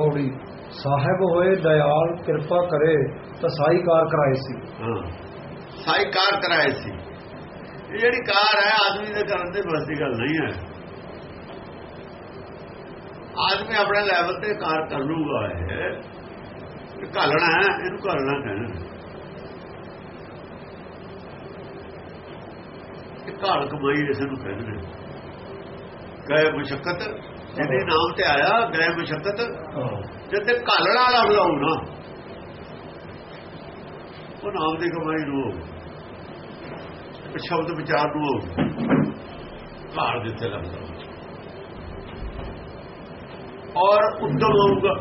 ਪੌੜੀ। ਸਾਹਿਬ ਹੋਏ ਦਇਆਲ ਕਿਰਪਾ ਕਰੇ ਤਾਂ ਸਾਈ ਕਾਰ ਕਰਾਏ ਸੀ। ਹਾਂ। ਸਾਈ ਕਾਰ ਕਰਾਏ ਸੀ। ਇਹ ਜਿਹੜੀ ਕਾਰ ਹੈ ਆਦਮੀ ਦੇ ਕਰਨ ਦੇ ਬਸ ਦੀ ਗੱਲ ਨਹੀਂ ਹੈ। ਆਦਮੀ ਆਪਣੇ ਲੈਵਲ ਤੇ ਕਾਰ ਕਰ ਲੂਗਾ ਇਹ। ਘਾਲਣਾ ਹੈ ਇਹਨੂੰ ਘਾਲਣਾ ਕਹਿੰਦੇ ਇਹ ਘਾਲ ਕਮਾਈ ਇਸ ਨੂੰ ਕਹਿੰਦੇ ਨੇ। ਗਏ ਮੁਸ਼ਕਤ ਜਿਹਦੇ ਨਾਮ ਤੇ ਆਇਆ ਗਏ ਮੁਸ਼ਕਤ। ਜਦ ਤੇ ਘਾਲਣਾ ਵਾਲਾ ਬੁਲਾਉ ਨਾ। ਉਹ ਨਾਮ ਦੀ ਕਮਾਈ ਨੂੰ। ਉਹ ਸ਼ਬਦ ਵਿਚਾਰ ਨੂੰ ਉਹ। ਘਾਲ ਜਿੱਥੇ ਲੱਗਦਾ ਔਰ ਉਦਮ ਹੋਊਗਾ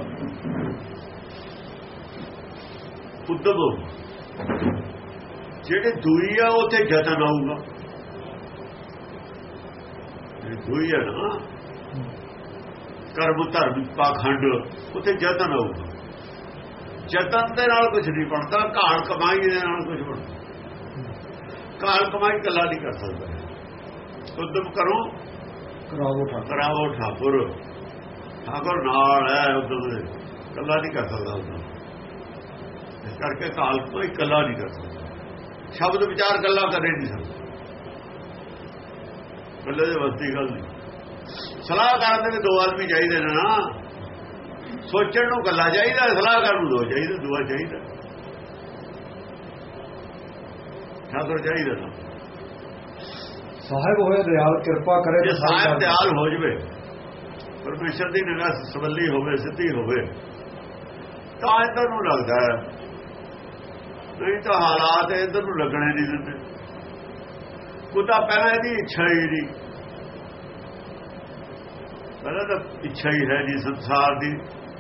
ਉਦਮ। ਜਿਹੜੇ ਦੂਈ ਆ ਉਥੇ ਜਤਨ ਆਊਗਾ। ਦੂਈ ਆ ਨਾ ਕਰਮ ਧਰਮ ਪਾਖੰਡ ਉਥੇ ਜਤਨ ਆਊਗਾ ਜਤਨ ਦੇ ਨਾਲ ਕੁਝ ਨਹੀਂ ਬਣਦਾ ਘਾਲ ਕਮਾਈ ਦੇ ਨਾਲ ਕੁਝ ਬਣਦਾ। ਘਾਲ ਕਮਾਈ ਕੱਲਾ ਨਹੀਂ ਕਰ ਸਕਦਾ। ਉਦਮ ਕਰੋ। ਕਰਾਵੋ ਠਾਕੁਰ। ਕਰਾਵੋ ਠਾਕੁਰ। ਠਾਕੁਰ ਨਾਲ ਹੈ ਉਦਮ ਦੇ। ਕੱਲਾ ਨਹੀਂ ਕਰ ਸਕਦਾ ਉਦਮ ਇਸ ਕਰਕੇ ਕਾਲ ਕੋਈ ਕੱਲਾ ਨਹੀਂ ਕਰ ਸਕਦਾ। ਸ਼ਬਦ ਵਿਚਾਰ ਗੱਲਾਂ ਕਰੇ ਨਹੀਂ ਸਕਦਾ। ਗੱਲੇ ਦੇ ਵਸਦੀ ਗੱਲ ਨਹੀਂ। ਸਲਾਹ ਕਰਨ ਦੇ ਦੋ ਆਦਮੀ ਚਾਹੀਦੇ ਨੇ ਨਾ। ਸੋਚਣ ਨੂੰ ਗੱਲਾਂ ਚਾਹੀਦਾ ਸਲਾਹ ਕਰਨ ਨੂੰ ਦੋ ਚਾਹੀਦੇ ਦੁਆ ਚਾਹੀਦਾ। ਠਾਕੁਰ ਚਾਹੀਦਾ ਨਾ ਸਾਹਿਬ ਹੋਏ ਦਇਆਲ ਕਿਰਪਾ ਕਰੇ ਜੇ ਤਾਂ ਸਾਹਿਬ ਦਿਆਲ ਹੋ ਜਵੇ ਪਰਮੇਸ਼ਰ ਦੀ ਨਿਗਾਹ ਸਬੱਲੀ ਹੋਵੇ ਸਿੱਧੀ ਹੋਵੇ ਤਾਂ ਇਧਰ ਨੂੰ ਲੱਗਦਾ ਹੈ। ਨਹੀਂ ਤਾਂ ਹਾਲਾਤ ਇਧਰ ਨੂੰ ਲੱਗਣੇ ਨਹੀਂ ਦਿੰਦੇ। ਕੁਤਾ ਪਹਿਲਾਂ ਇਹਦੀ ਇੱਛਾ ਹੀ ਨਹੀਂ। ਪਹਿਲਾਂ ਤਾਂ ਇੱਛਾ ਹੀ ਹੈ ਜੀ ਸੰਸਾਰ ਦੀ।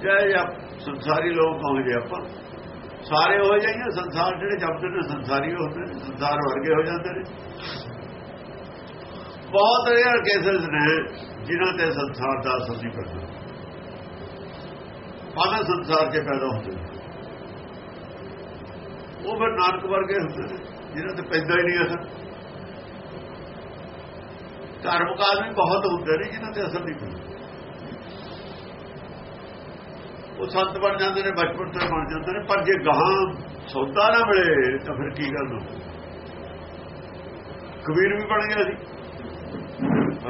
ਜੈ ਸੰਸਾਰੀ ਲੋਕ ਕਹਾਂਗੇ ਆਪਾਂ, ਸਾਰੇ ਹੋ ਜਾਈਏ, ਸੰਸਾਰ ਜਿਹੜੇ ਜਪਦੇ ਨੇ ਸੰਸਾਰੀ ਹੁੰਦੇ ਨੇ, ਸੰਸਾਰ ਵਰਗੇ ਹੋ ਜਾਂਦੇ ਨੇ। ਬਹੁਤ ਰੇਅਰ ਕੇਸਸ ਨੇ ਜਿਨ੍ਹਾਂ ਤੇ ਸੰਸਾਰ ਦਾ ਅਸਰ ਨਹੀਂ ਪੈਂਦਾ। ਪਾਣਾ ਸੰਸਾਰ 'ਚ ਪੈਦਾ ਹੁੰਦੇ ਨੇ। ਉਹ ਫਿਰ ਨਾਨਕ ਵਰਗੇ ਹੁੰਦੇ ਨੇ, ਜਿਨ੍ਹਾਂ ਤੇ ਪੈਦਾ ਹੀ ਨਹੀਂ ਅਸਰ। ਧਾਰਮਿਕ ਆਦਮੀ ਬਹੁਤ ਹੁੰਦੇ ਨੇ ਜਿਨ੍ਹਾਂ ਤੇ ਅਸਰ ਨਹੀਂ ਪੈਂਦਾ। ਉਹ ਸੰਤ ਬਣ ਜਾਂਦੇ ਨੇ, ਬਚਪਨ ਤੋਂ ਬਣ ਜਾਂਦੇ ਨੇ, ਪਰ ਜੇ ਗਾਹਾਂ ਸੌਦਾ ਨਾ ਮਿਲੇ, ਤਾਂ ਫਿਰ ਕੀ ਗੱਲ ਹੋ ਕਬੀਰ ਵੀ ਬਣ ਗਿਆ ਸੀ।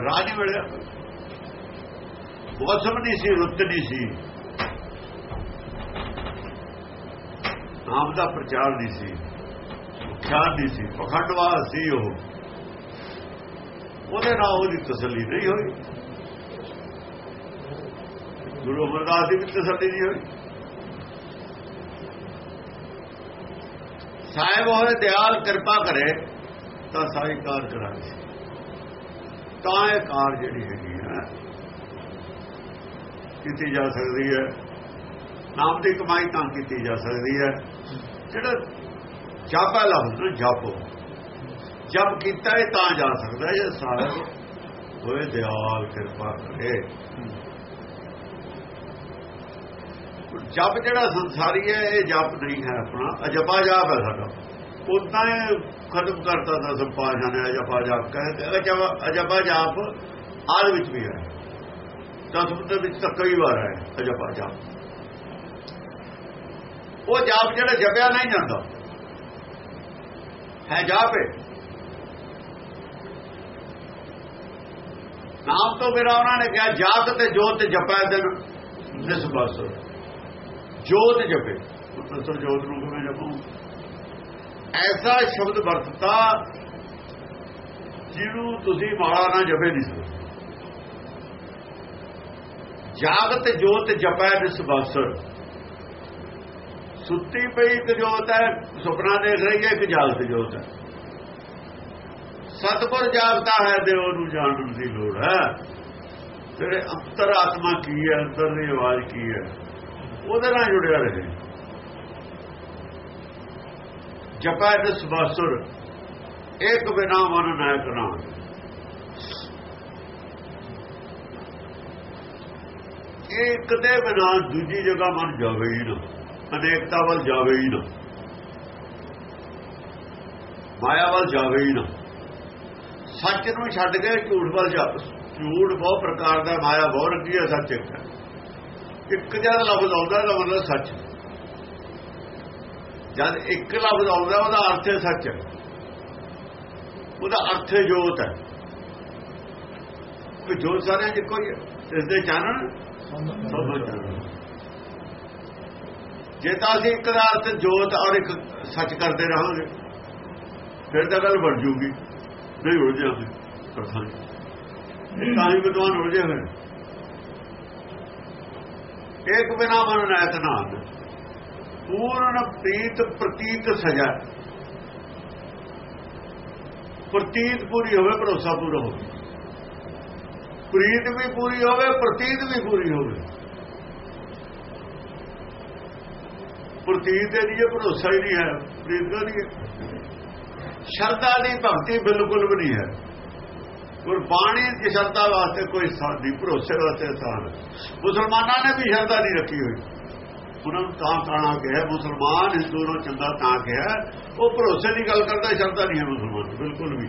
ਰਾਜ ਨਹੀਂ ਮਿਲਿਆ। ਵਸਮ ਨਹੀਂ ਸੀ, ਰੁੱਤ ਨਹੀਂ ਸੀ। ਨਾਮ ਦਾ ਪ੍ਰਚਾਰ ਨਹੀਂ ਸੀ। ਖਿਆਲ ਨਹੀਂ ਸੀ। ਪਖੰਡਵਾਦ ਸੀ ਉਹ। ਉਹਦੇ ਨਾਲ ਉਹਦੀ ਤਸੱਲੀ ਨਹੀਂ ਹੋਈ। ਗੁਰੂ ਅਮਰਦਾਸ ਦੀ ਵੀ ਤਸੱਲੀ ਨਹੀਂ ਹੋਈ ਸਾਹਿਬ ਹੋਏ, ਦਿਆਲ ਕਿਰਪਾ ਕਰੇ, ਤਾਂ ਸਾਈ ਕਾਰ ਕਰਾਂਗੇ। ਤਾਂ ਇਹ ਕਾਰ ਜਿਹੜੀ ਹੈਗੀ ਹੈ, ਕੀਤੀ ਜਾ ਸਕਦੀ ਹੈ। ਨਾਮ ਦੀ ਕਮਾਈ ਤਾਂ ਕੀਤੀ ਜਾ ਸਕਦੀ ਹੈ। ਜਿਹੜਾ ਜਾਪਾ ਲਫ਼ਜ਼ ਨੂੰ ਜਾਪੋ ਜਪ ਕੀਤਾ ਹੈ ਤਾਂ ਜਾ ਸਕਦਾ ਜੇ ਸਾਹਿਬ ਹੋਏ, ਦਿਆਲ ਕਿਰਪਾ ਕਰੇ। ਜਪ ਜਿਹੜਾ ਸੰਸਾਰੀ ਹੈ, ਇਹ ਜਪ ਨਹੀਂ ਹੈ ਆਪਣਾ। ਅਜਪਾ ਜਾਪ ਹੈ ਸਾਡਾ। ਉਦਾਂ ਹੀ ਖਤਮ ਕਰਤਾ ਦਾ ਸੰਪਾਸ਼ਾ ਨੇ ਅਜਪਾ ਜਾਪ ਕਹਿੰਦੇ ਅਜਪਾ ਜਾਪ ਆਦ ਵਿੱਚ ਵੀ ਹੈ। ਦਸਮ ਦੇ ਵਿੱਚ ਤਾਂ ਕਈ ਵਾਰ ਹੈ ਅਜਪਾ ਜਾਪ ਉਹ ਜਾਪ ਜਿਹੜਾ ਜਪਿਆ ਨਹੀਂ ਜਾਂਦਾ। ਹੈ ਜਾਪ ਹੈ ਨਾਮ ਤੋਂ ਮੇਰਾ ਉਹਨਾਂ ਨੇ ਕਿਹਾ ਜਾਤ ਤੇ ਜੋਤ ਜਪੈ ਦਿਨ ਨਿਸਬਸ ਜੋਤ ਜਪੇ। ਪੁੱਤਰ ਜੋਤ ਨੂੰ ਕਿਵੇਂ ਜਪੂ? ਐਸਾ ਸ਼ਬਦ ਵਰਤਤਾ ਜਿਹਨੂੰ ਤੁਸੀਂ ਮਾਲਾ ਨਾ ਜਪੇ ਨਹੀਂ ਸਕਦੇ ਜਾਗਤ ਜੋਤ ਜਪੈ ਨਿਸਬਸ ਸੁੱਤੀ ਪਈ ਇੱਕ ਜੋਤ ਹੈ ਸੁਪਨਾ ਦੇਖ ਰਹੀ ਹੈ ਇੱਕ ਜਾਗਤ ਜੋਤ ਹੈ। ਸਤਪੁਰ ਜਾਗਦਾ ਹੈ ਤੇ ਉਹਨੂੰ ਜਾਣਨ ਦੀ ਲੋੜ ਹੈ। ਤੇਰੇ ਅੰਤਰ ਆਤਮਾ ਕੀ ਹੈ ਅੰਦਰ ਦੀ ਆਵਾਜ਼ ਕੀ ਹੈ? ਉਹਦੇ ਨਾਲ ਜੁੜਿਆ ਰਹੇ ਜਪਾ ਦਸ ਬਾਸੁਰ ਇੱਕ ਬਿਨਾ ਮਨ ਨਾਇਕ ਨਾਮ ਇੱਕ ਦੇ ਬਿਨਾ ਦੂਜੀ ਜਗ੍ਹਾ ਮਨ ਜਾਵੇ ਹੀ ਨਾ, ਅਨੇਕਤਾ ਵੱਲ ਜਾਵੇ ਹੀ ਨਾ। ਮਾਇਆ ਵੱਲ ਜਾਵੇ ਹੀ ਨਾ। ਸੱਚ ਨੂੰ ਛੱਡ ਕੇ ਝੂਠ ਵੱਲ ਜਾ ਝੂਠ ਬਹੁਤ ਪ੍ਰਕਾਰ ਦਾ ਮਾਇਆ ਬਹੁਤ ਰੱਖੀ ਹੈ, ਸੱਚ ਇੱਕ ਇੱਕ ਜਦ ਲਫ਼ਜ਼ ਆਉਂਦਾ, ਤਾਂ ਮਤਲਬ ਸੱਚ। ਜਦ ਇੱਕ ਲਫ਼ਜ਼ ਆਉਂਦਾ, ਉਹਦਾ ਅਰਥ ਹੈ ਸੱਚ। ਉਹਦਾ ਅਰਥ ਹੈ ਜੋਤ ਹੈ। ਕਿ ਜੋਤ ਸਾਰਿਆਂ ਚ ਕੋਈ ਇਸ ਦੇ ਚਾਨਣ? ਸਭ ਚਾਨਣ। ਜੇ ਤਾਂ ਅਸੀਂ ਇੱਕ ਦਾ ਅਰਥ ਜੋਤ ਔਰ ਇੱਕ ਸੱਚ ਕਰਦੇ ਰਹਾਂਗੇ, ਫਿਰ ਤਾਂ ਗੱਲ ਬਣ ਜੂਗੀ। ਨਹੀਂ ਉਲਝਾਂਗੇ ਕਥਾਂ ਤਾਂ ਹੀ ਵਿਦਵਾਨ ਉਲਝੇ ਹੋਏ ਇੱਕ ਬਿਨਾ ਮਨ ਨਾਇਕ ਨਾਮ ਪੂਰਨ ਪ੍ਰੀਤ, ਪ੍ਰਤੀਤ ਸਜਾ। ਪ੍ਰਤੀਤ ਪੂਰੀ ਹੋਵੇ, ਭਰੋਸਾ ਪੂਰਾ ਹੋਵੇ। ਪ੍ਰੀਤ ਵੀ ਪੂਰੀ ਹੋਵੇ, ਪ੍ਰਤੀਤ ਵੀ ਪੂਰੀ ਹੋਵੇ। ਪ੍ਰਤੀਤ ਦੇ ਲਈ ਭਰੋਸਾ ਹੀ ਨਹੀਂ ਹੈ, ਪ੍ਰੀਤ ਦਾ ਨਹੀਂ ਸ਼ਰਧਾ ਦੀ ਭਗਤੀ ਬਿਲਕੁਲ ਵੀ ਨਹੀਂ ਹੈ। ਗੁਰਬਾਣੀ ਦੀ ਸ਼ਰਧਾ ਵਾਸਤੇ ਕੋਈ ਸਾਡੀ ਭਰੋਸੇ ਵਾਸਤੇ ਸਾਨ ਮੁਸਲਮਾਨਾਂ ਨੇ ਵੀ ਸ਼ਰਧਾ ਨਹੀਂ ਰੱਖੀ ਹੋਈ। ਉਹਨਾਂ ਨੂੰ ਤਾਂ ਕਾਣਾ ਕਿਹਾ, ਮੁਸਲਮਾਨ, ਹਿੰਦੂ ਨੂੰ ਚੰਗਾ ਤਾਂ ਕਿਹਾ। ਉਹ ਭਰੋਸੇ ਦੀ ਗੱਲ ਕਰਦਾ ਸ਼ਰਧਾ ਨਹੀਂ ਹੈ ਮੁਸਲਮਾਨ ਬਿਲਕੁਲ ਵੀ।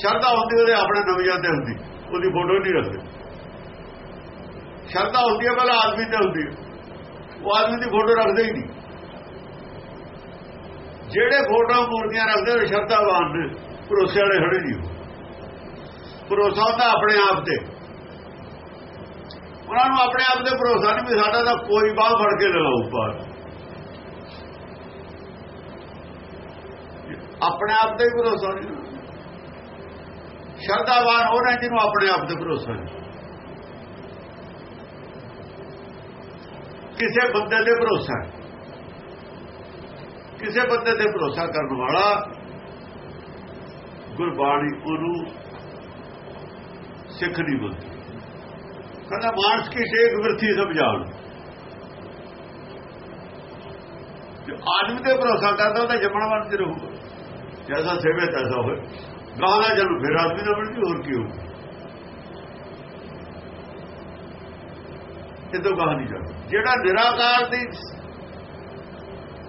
ਸ਼ਰਧਾ ਹੁੰਦੀ ਉਹਦੇ ਆਪਣੇ ਨਵੇਂ ਤੇ ਹੁੰਦੀ, ਉਹਦੀ ਫੋਟੋ ਨਹੀਂ ਰੱਖਦੇ। ਸ਼ਰਧਾ ਹੁੰਦੀ ਹੈ, ਪਹਿਲਾਂ ਆਦਮੀ ਤੇ ਹੁੰਦੀ ਉਹ ਆਦਮੀ ਦੀ ਫੋਟੋ ਰੱਖਦੇ ਹੀ ਨਹੀਂ। ਜਿਹੜੇ ਫੋਟੋ ਮੂਰਤੀਆਂ ਰੱਖਦੇ, ਉਹ ਸ਼ਰਧਾਵਾਨ ਨੇ, ਭਰੋਸੇ ਵਾਲੇ ਖੜੇ ਨਹੀਂ। ਭਰੋਸਾ ਹੁੰਦਾ ਆਪਣੇ ਆਪ ਤੇ। ਉਹਨਾਂ ਨੂੰ ਆਪਣੇ ਆਪ ਤੇ ਭਰੋਸਾ ਨਹੀਂ ਵੀ ਸਾਡਾ ਤਾਂ ਕੋਈ ਬਾਹ ਫੜ ਕੇ ਲਗਾਉ ਪਾਰ ਆਪਣੇ ਆਪ ਤੇ ਭਰੋਸਾ ਨਹੀਂ। ਸ਼ਰਧਾਵਾਨ ਉਹਨਾਂ ਜਿਹਨੂੰ ਆਪਣੇ ਆਪ ਤੇ ਭਰੋਸਾ ਨਹੀਂ। ਕਿਸੇ ਬੰਦੇ ਤੇ ਭਰੋਸਾ ਕਿਸੇ ਬੰਦੇ ਤੇ ਭਰੋਸਾ ਕਰਨ ਵਾਲਾ ਗੁਰਬਾਣੀ ਉਹਨੂੰ ਸਿੱਖ ਨਹੀਂ ਬੋਲਦੀ ਕਹਿੰਦਾ, ਮਾਨਸ ਕੀ ਸ਼ੇਖ ਵਰਤੀ ਸਮਝਾਣ ਜੇ ਆਦਮੀ ਤੇ ਭਰੋਸਾ ਕਰਦਾ ਤਾਂ ਜੰਮਣ ਵਾਲਾ ਤੇ ਰਹੂਗਾ। ਜੈਸਾ ਸੇਵੇ ਤੈਸਾ ਹੋਏ ਗਾਣਾ ਜਨ ਫਿਰ ਆਦਮੀ ਨਾ ਬਣਦੀ, ਹੋਰ ਕੀ ਹੋਊ ਇਹ ਤੋਂ ਕਹਾ ਨਹੀਂ ਜਾਂਦਾ ਜਿਹੜਾ ਨਿਰਾਕਾਰ ਦੀ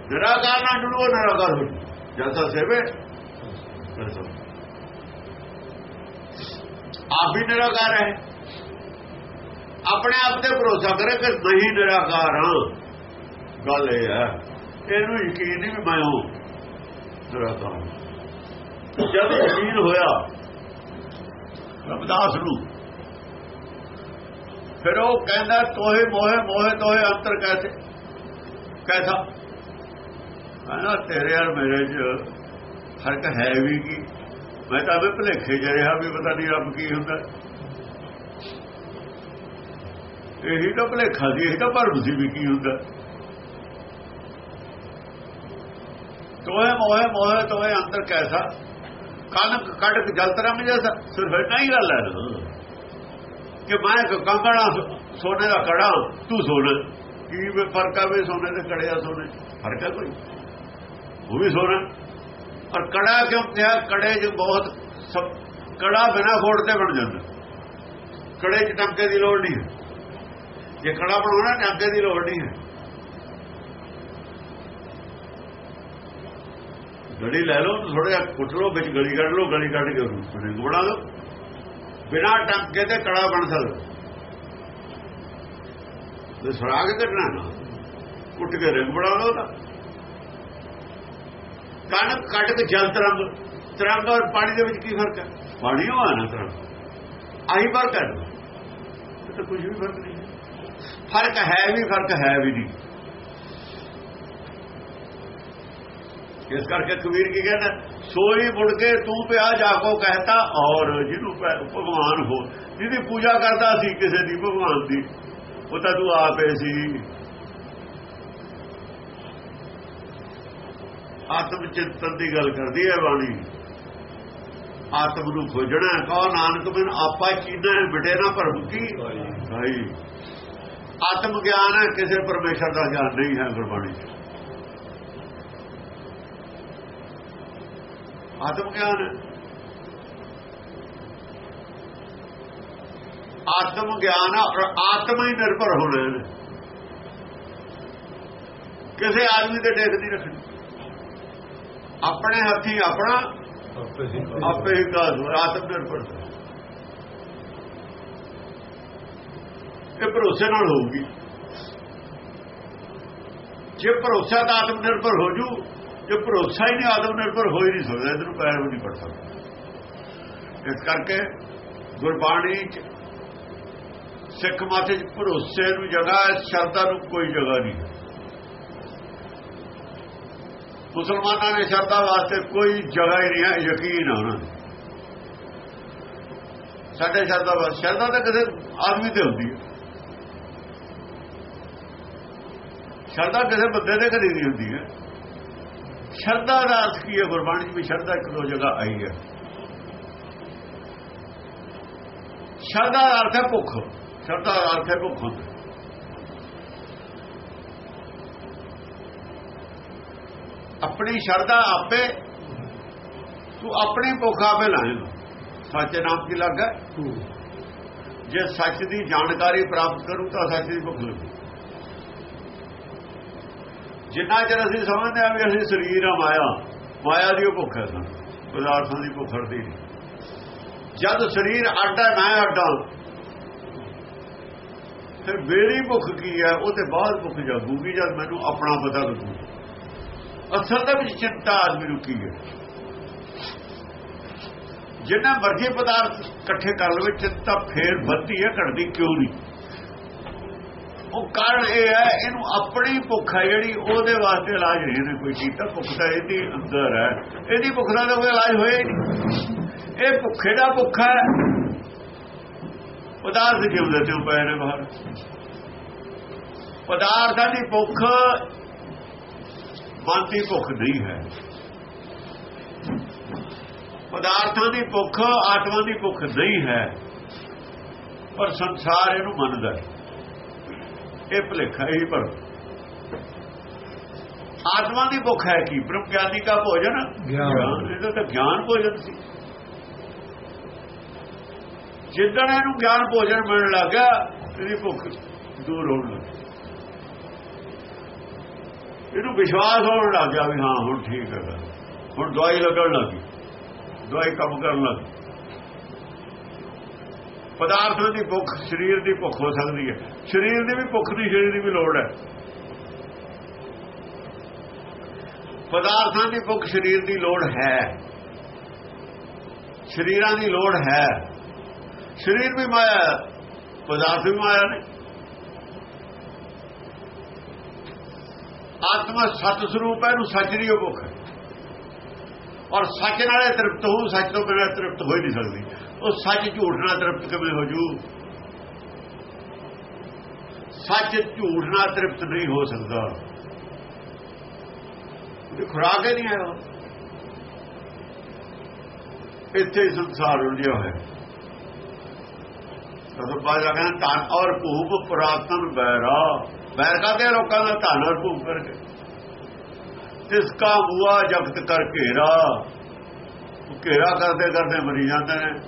ਨਿਰਾਕਾਰ ਨਾਲ ਜੁੜੋ ਨਿਰਾਕਾਰ ਹੋ ਜੈਸਾ ਸੇਵੇ ਤੈਸਾ ਆਪ ਹੀ ਨਿਰਾਕਾਰ ਹੈ। ਆਪਣੇ ਆਪ ਤੇ ਭਰੋਸਾ ਕਰੇ ਕਿ ਨਹੀਂ ਨਿਰਾਕਾਰ ਹਾਂ। ਗੱਲ ਇਹ ਹੈ, ਇਹਨੂੰ ਯਕੀਨ ਨਹੀਂ ਵੀ ਮੈਂ ਹਾਂ ਨਿਰਾਕਾਰ ਜਦ ਯਕੀਨ ਹੋਇਆ, ਰਬਦਾਸ ਨੂੰ, ਫਿਰ ਉਹ ਕਹਿੰਦਾ, ਤੋਹੇ ਮੋਹੇ ਮੋਹੇ, ਤੋਹੇ, ਅੰਤਰ ਕੈਸੇ ਕੈਸਾ? ਕਹਿੰਦਾ, ਤੇਰੇ ਯਾਰ ਮੇਰੇ ਚ ਫ਼ਰਕ ਹੈ ਵੀ ਕੀ? ਮੈਂ ਤਾਂ ਵੀ ਭਲੇਖੇ ਚ ਰਿਹਾ ਵੀ ਪਤਾ ਨਹੀਂ ਰੱਬ ਕੀ ਹੁੰਦਾ। ਇਹੀ ਤਾਂ ਭਲੇਖਾ ਸੀ, ਇਹ ਤਾਂ ਭਰਮ ਸੀ ਵੀ ਕੀ ਹੁੰਦਾ। ਤੋਏ ਮੋਹੇ ਮੋਹੇ ਤੋਏ ਅੰਦਰ ਕੈਸਾ। ਕਨਕ ਕੜਕ ਜਲਤਰਮ ਜੈਸਾ ਸਿਰਫ ਹੀ ਗੱਲ ਹੈ। ਕਿ ਮੈਂ ਇੱਕ ਕੰਗਣਾ ਸੋਨੇ ਦਾ ਕੜਾ ਤੂੰ ਸੋਨਾ। ਕੀ ਫ਼ਰਕ ਆ ਵੀ ਸੋਨੇ ਦੇ ਕੜਿਆ ਸੋਨੇ? ਫ਼ਰਕ ਹੈ ਕੋਈ? ਉਹ ਵੀ ਸੋਨਾ। ਔਰ ਕੜਾ ਕਿਉਂ ਕਿਹਾ ਕੜੇ ਚ ਬਹੁਤ ਸਭ ਕੜਾ ਬਿਨਾ ਫੋੜ ਤੇ ਬਣ ਜਾਂਦਾ। ਕੜੇ 'ਚ ਟਾਂਕੇ ਦੀ ਲੋੜ ਨਹੀਂ ਹੈ। ਜੇ ਕੜਾ ਬਣਾਉਣਾ, ਟਾਂਕੇ ਦੀ ਲੋੜ ਨਹੀਂ ਹੈ। ਗੜੀ ਲੈ ਲਓ ਥੋੜਾ ਜਿਹਾ ਕੁੱਟ ਲਓ, ਵਿੱਚ ਗਲੀ ਕੱਢ ਲਓ, ਗਲੀ ਕੱਢ ਕੇ ਰਿੰਗ ਬਣਾ ਲਓ ਬਿਨਾ ਟਾਂਕੇ ਤੇ ਕੜਾ ਬਣ ਸਕਦਾ। ਤੇ ਸੁਰਾਗ ਕੱਢਣਾ ਨਾ ਕੁੱਟ ਕੇ ਰਿੰਗ ਬਣਾ ਲਓ ਤਾਂ ਕਣਕ ਕੱਟ ਕੇ ਜਲ ਤਰੰਗ ਤਰੰਗ ਔਰ ਪਾਣੀ ਦੇ ਵਿੱਚ ਕੀ ਫ਼ਰਕ ਹੈ? ਪਾਣੀ ਉਹ ਆ ਨਾ ਤਰੰਗ। ਆਹੀ ਫ਼ਰਕ ਹੈ। ਤਾਂ ਕੁਝ ਵੀ ਫ਼ਰਕ ਨਹੀਂ ਫ਼ਰਕ ਹੈ ਵੀ ਫ਼ਰਕ ਹੈ ਵੀ ਨਹੀਂ। ਇਸ ਕਰਕੇ ਕਬੀਰ ਕੀ ਕਹਿੰਦਾ ਸੋਈ ਮੁੜ ਕੇ ਤੂੰ ਪਿਆ ਜਾਗੋ ਕਹਤਾ ਔਰ ਜਿਹਨੂੰ ਭਗਵਾਨ ਹੋ ਜਿਹਦੀ ਪੂਜਾ ਕਰਦਾ ਸੀ ਕਿਸੇ ਦੀ ਭਗਵਾਨ ਦੀ। ਉਹ ਤਾਂ ਤੂੰ ਆਪੇ ਸੀ। ਆਤਮ ਚਿੰਤਨ ਦੀ ਗੱਲ ਕਰਦੀ ਹੈ ਬਾਣੀ। ਆਤਮ ਨੂੰ ਖੋਜਣਾ ਕਹੋ, ਨਾਨਕ ਬਿਨ ਆਪਾ ਚੀਨਾ ਬਿਟੇ ਨਾ ਭਰਮ ਕੀ? ਭਾਈ, ਆਤਮ ਗਿਆਨ ਹੈ, ਕਿਸੇ ਪਰਮੇਸ਼ਰ ਦਾ ਗਿਆਨ ਨਹੀਂ ਹੈ ਗੁਰਬਾਣੀ ਆਤਮ ਗਿਆਨ ਆਤਮ ਗਿਆਨ ਔਰ ਆਤਮ ਹੀ ਨਿਰਭਰ ਹੋਣਾ ਕਿਸੇ ਆਦਮੀ ਤੇ ਟੇਕ ਨਹੀਂ ਰੱਖਣੀ। ਆਪਣੇ ਹੱਥੀ ਆਪਣਾ ਆਪੇ ਹੀ ਕਾਜ ਆਤਮ ਨਿਰਭਰ ਇਹ ਭਰੋਸੇ ਨਾਲ ਹੋਊਗੀ। ਜੇ ਭਰੋਸਾ ਤਾਂ ਆਤਮ ਨਿਰਭਰ ਹੋ ਜੂ ਜੇ ਭਰੋਸਾ ਹੀ ਨਹੀਂ ਆਤਮ ਨਿਰਭਰ ਹੋ ਹੀ ਨਹੀਂ ਸਕਦਾ ਇਹਨੂੰ ਪੈਰ ਵੀ ਨਹੀਂ ਪੜ ਸਕਦਾ। ਇਸ ਕਰਕੇ ਗੁਰਬਾਣੀ ਚ ਸਿੱਖ ਮਾਤੇ ਚ ਭਰੋਸੇ ਨੂੰ ਜਗ੍ਹਾ ਹੈ ਸ਼ਰਧਾ ਨੂੰ ਕੋਈ ਜਗ੍ਹਾ ਨਹੀਂ। ਮੁਸਲਮਾਨਾਂ ਨੇ ਸ਼ਰਧਾ ਵਾਸਤੇ ਕੋਈ ਜਗ੍ਹਾ ਹੀ ਨਹੀਂ ਹੈ, ਯਕੀਨ ਹੈ ਉਹਨਾਂ ਨੂੰ ਸਾਡੇ ਸ਼ਰਧਾ ਵਾਸਤੇ, ਸ਼ਰਧਾ ਤਾਂ ਕਿਸੇ ਆਦਮੀ ਤੇ ਹੁੰਦੀ ਹੈ। ਸ਼ਰਧਾ ਕਿਸੇ ਬੰਦੇ ਦੇ ਕਦੀ ਨਹੀਂ ਹੁੰਦੀ ਹੈ। ਸ਼ਰਧਾ ਦਾ ਅਰਥ ਕੀ ਹੈ ਗੁਰਬਾਣੀ ਵਿੱਚ ਵੀ ਸ਼ਰਧਾ ਇੱਕ ਦੋ ਜਗ੍ਹਾ ਆਈ ਹੈ। ਸ਼ਰਧਾ ਦਾ ਅਰਥ ਹੈ ਭੁੱਖ। ਸ਼ਰਧਾ ਦਾ ਅਰਥ ਹੈ ਭੁੱਖ। ਆਪਣੀ ਸ਼ਰਧਾ ਆਪੇ, ਤੂੰ ਆਪਣੀ ਭੁੱਖ ਆਪੇ ਲਾਏਗਾ ਸੱਚ ਨਾਮ ਕੀ ਲੱਗਾ ਜੇ ਸੱਚ ਦੀ ਜਾਣਕਾਰੀ ਪ੍ਰਾਪਤ ਕਰੂ ਤਾਂ ਸੱਚ ਦੀ ਭੁੱਖ ਲੱਗੂ। ਜਿੰਨਾ ਚਿਰ ਅਸੀਂ ਸਮਝਦੇ ਆ ਵੀ ਅਸੀਂ ਸਰੀਰ ਆ ਮਾਇਆ ਮਾਇਆ ਦੀ ਉਹ ਭੁੱਖ ਹੈ ਸਾਨੂੰ, ਪਦਾਰਥਾਂ ਦੀ ਭੁੱਖ ਹਟਦੀ ਨਹੀਂ। ਜਦ ਸਰੀਰ ਆਡਾ ਨਾ ਆਡਾ ਫਿਰ ਮੇਰੀ ਭੁੱਖ ਕੀ ਹੈ? ਉਹ ਤੇ ਬਾਅਦ ਭੁੱਖ ਜਾਗੂਗੀ ਜਦ ਮੈਨੂੰ ਆਪਣਾ ਪਤਾ ਲੱਗੂ। ਅਸਲ ਦੇ ਵਿੱਚ ਚਿੰਤਾ ਆਦਮੀ ਨੂੰ ਕੀ ਹੈ? ਜਿੰਨਾ ਮਰਜ਼ੀ ਪਦਾਰਥ ਇਕੱਠੇ ਕਰ ਲਵੇ, ਚਿੰਤਾ ਫੇਰ ਵੱਧਦੀ ਹੈ, ਘਟਦੀ ਕਿਉਂ ਨਹੀਂ? ਉਹ ਕਾਰਨ ਇਹ ਹੈ, ਇਹਨੂੰ ਆਪਣੀ ਭੁੱਖ ਹੈ ਜਿਹੜੀ, ਉਹਦੇ ਵਾਸਤੇ ਇਲਾਜ ਨਹੀਂ ਇਹਨੇ ਕੋਈ ਕੀਤਾ। ਭੁੱਖ ਤਾਂ ਇਹਦੀ ਅੰਦਰ ਹੈ। ਇਹਦੀ ਭੁੱਖ ਦਾ ਕੋਈ ਇਲਾਜ ਹੋਇਆ ਹੀ ਨਹੀਂ। ਇਹ ਭੁੱਖੇ ਦਾ ਭੁੱਖ ਹੈ। ਪਦਾਰਥ ਜਿਉਂਦੇ ਤੇ ਪਏ ਨੇ ਬਾਹਰ। ਪਦਾਰਥਾਂ ਦੀ ਭੁੱਖ ਮਨ ਦੀ ਭੁੱਖ ਨਹੀਂ ਹੈ। ਪਦਾਰਥਾਂ ਦੀ ਭੁੱਖ ਆਤਮਾ ਦੀ ਭੁੱਖ ਨਹੀਂ ਹੈ ਪਰ ਸੰਸਾਰ ਇਹਨੂੰ ਮੰਨਦਾ ਹੈ। ਇਹ ਭਲੇਖਾ ਹੀ ਪਰ ਆਤਮਾ ਦੀ ਭੁੱਖ ਹੈ ਕੀ? ਬ੍ਰਹਮ ਗਿਆਨੀ ਦਾ ਭੋਜਨ। ਗਿਆਨ। ਇਹਦਾ ਤਾਂ ਗਿਆਨ ਭੋਜਨ ਸੀ। ਜਿੱਦਣ ਇਹਨੂੰ ਗਿਆਨ ਭੋਜਨ ਮਿਲਣ ਲੱਗਾ ਇਹਦੀ ਭੁੱਖ ਦੂਰ ਹੋਣ ਲੱਗੀ। ਇਹਨੂੰ ਵਿਸ਼ਵਾਸ ਹੋਣ ਲੱਗ ਗਿਆ ਵੀ ਹਾਂ, ਹੁਣ ਠੀਕ ਹੈਗਾ ਹੁਣ ਦਵਾਈ ਲੱਗਣ ਲੱਗੀ ਦਵਾਈ ਕੰਮ ਕਰਨ ਲੱਗੀ ਪਦਾਰਥਾਂ ਦੀ ਭੁੱਖ ਸਰੀਰ ਦੀ ਭੁੱਖ ਹੋ ਸਕਦੀ ਹੈ। ਸਰੀਰ ਦੀ ਵੀ ਭੁੱਖ ਦੀ ਸਰੀਰ ਦੀ ਵੀ ਲੋੜ ਹੈ। ਪਦਾਰਥਾਂ ਦੀ ਭੁੱਖ ਸਰੀਰ ਦੀ ਲੋੜ ਹੈ। ਸਰੀਰਾਂ ਦੀ ਲੋੜ ਹੈ। ਸਰੀਰ ਵੀ ਮਾਇਆ ਪਦਾਰਥ ਵੀ ਮਾਇਆ ਨੇ। ਆਤਮਾ ਸਤ ਸਰੂਪ ਹੈ, ਇਹਨੂੰ ਸੱਚ ਦੀ ਉਹ ਭੁੱਖ ਹੈ। ਔਰ ਸੱਚ ਨਾਲੇ ਤ੍ਰਿਪਤ ਹੋ ਸੱਚ ਤੋਂ ਬਿਨਾਂ ਤ੍ਰਿਪਤ ਹੋ ਹੀ ਨਹੀਂ ਸਕਦੀ। ਉਹ ਸੱਚ ਝੂਠ ਨਾਲ ਤ੍ਰਿਪਤ ਕਿਵੇਂ ਹੋ ਜੂ? ਸੱਚ ਝੂਠ ਨਾਲ ਤ੍ਰਿਪਤ ਨਹੀਂ ਹੋ ਸਕਦਾ। ਇਹ ਖੁਰਾਕ ਹੀ ਨਹੀਂ ਹੈ ਉਹ। ਇੱਥੇ ਸੰਸਾਰ ਉਲਝਿਆ ਹੋਇਆ ਤਦੋਂ ਬਾਅਦ ਆ ਕਹਿੰਦਾ ਤਾਂ ਔਰ ਭੂਪ ਪ੍ਰਾਤਨ ਬੈਰਾ। ਬੈਰ ਕਾਤੇ ਲੋਕਾਂ ਦਾ ਧਨ ਔਰ ਭੂਪ ਕਰਕੇ ਤਿਸ ਕਾ ਬੂਆ ਜਗਤ ਕਰ ਘੇਰਾ। ਘੇਰਾ ਕਰਦੇ ਕਰਦੇ ਮਰੀ ਜਾਂਦੇ ਨੇ।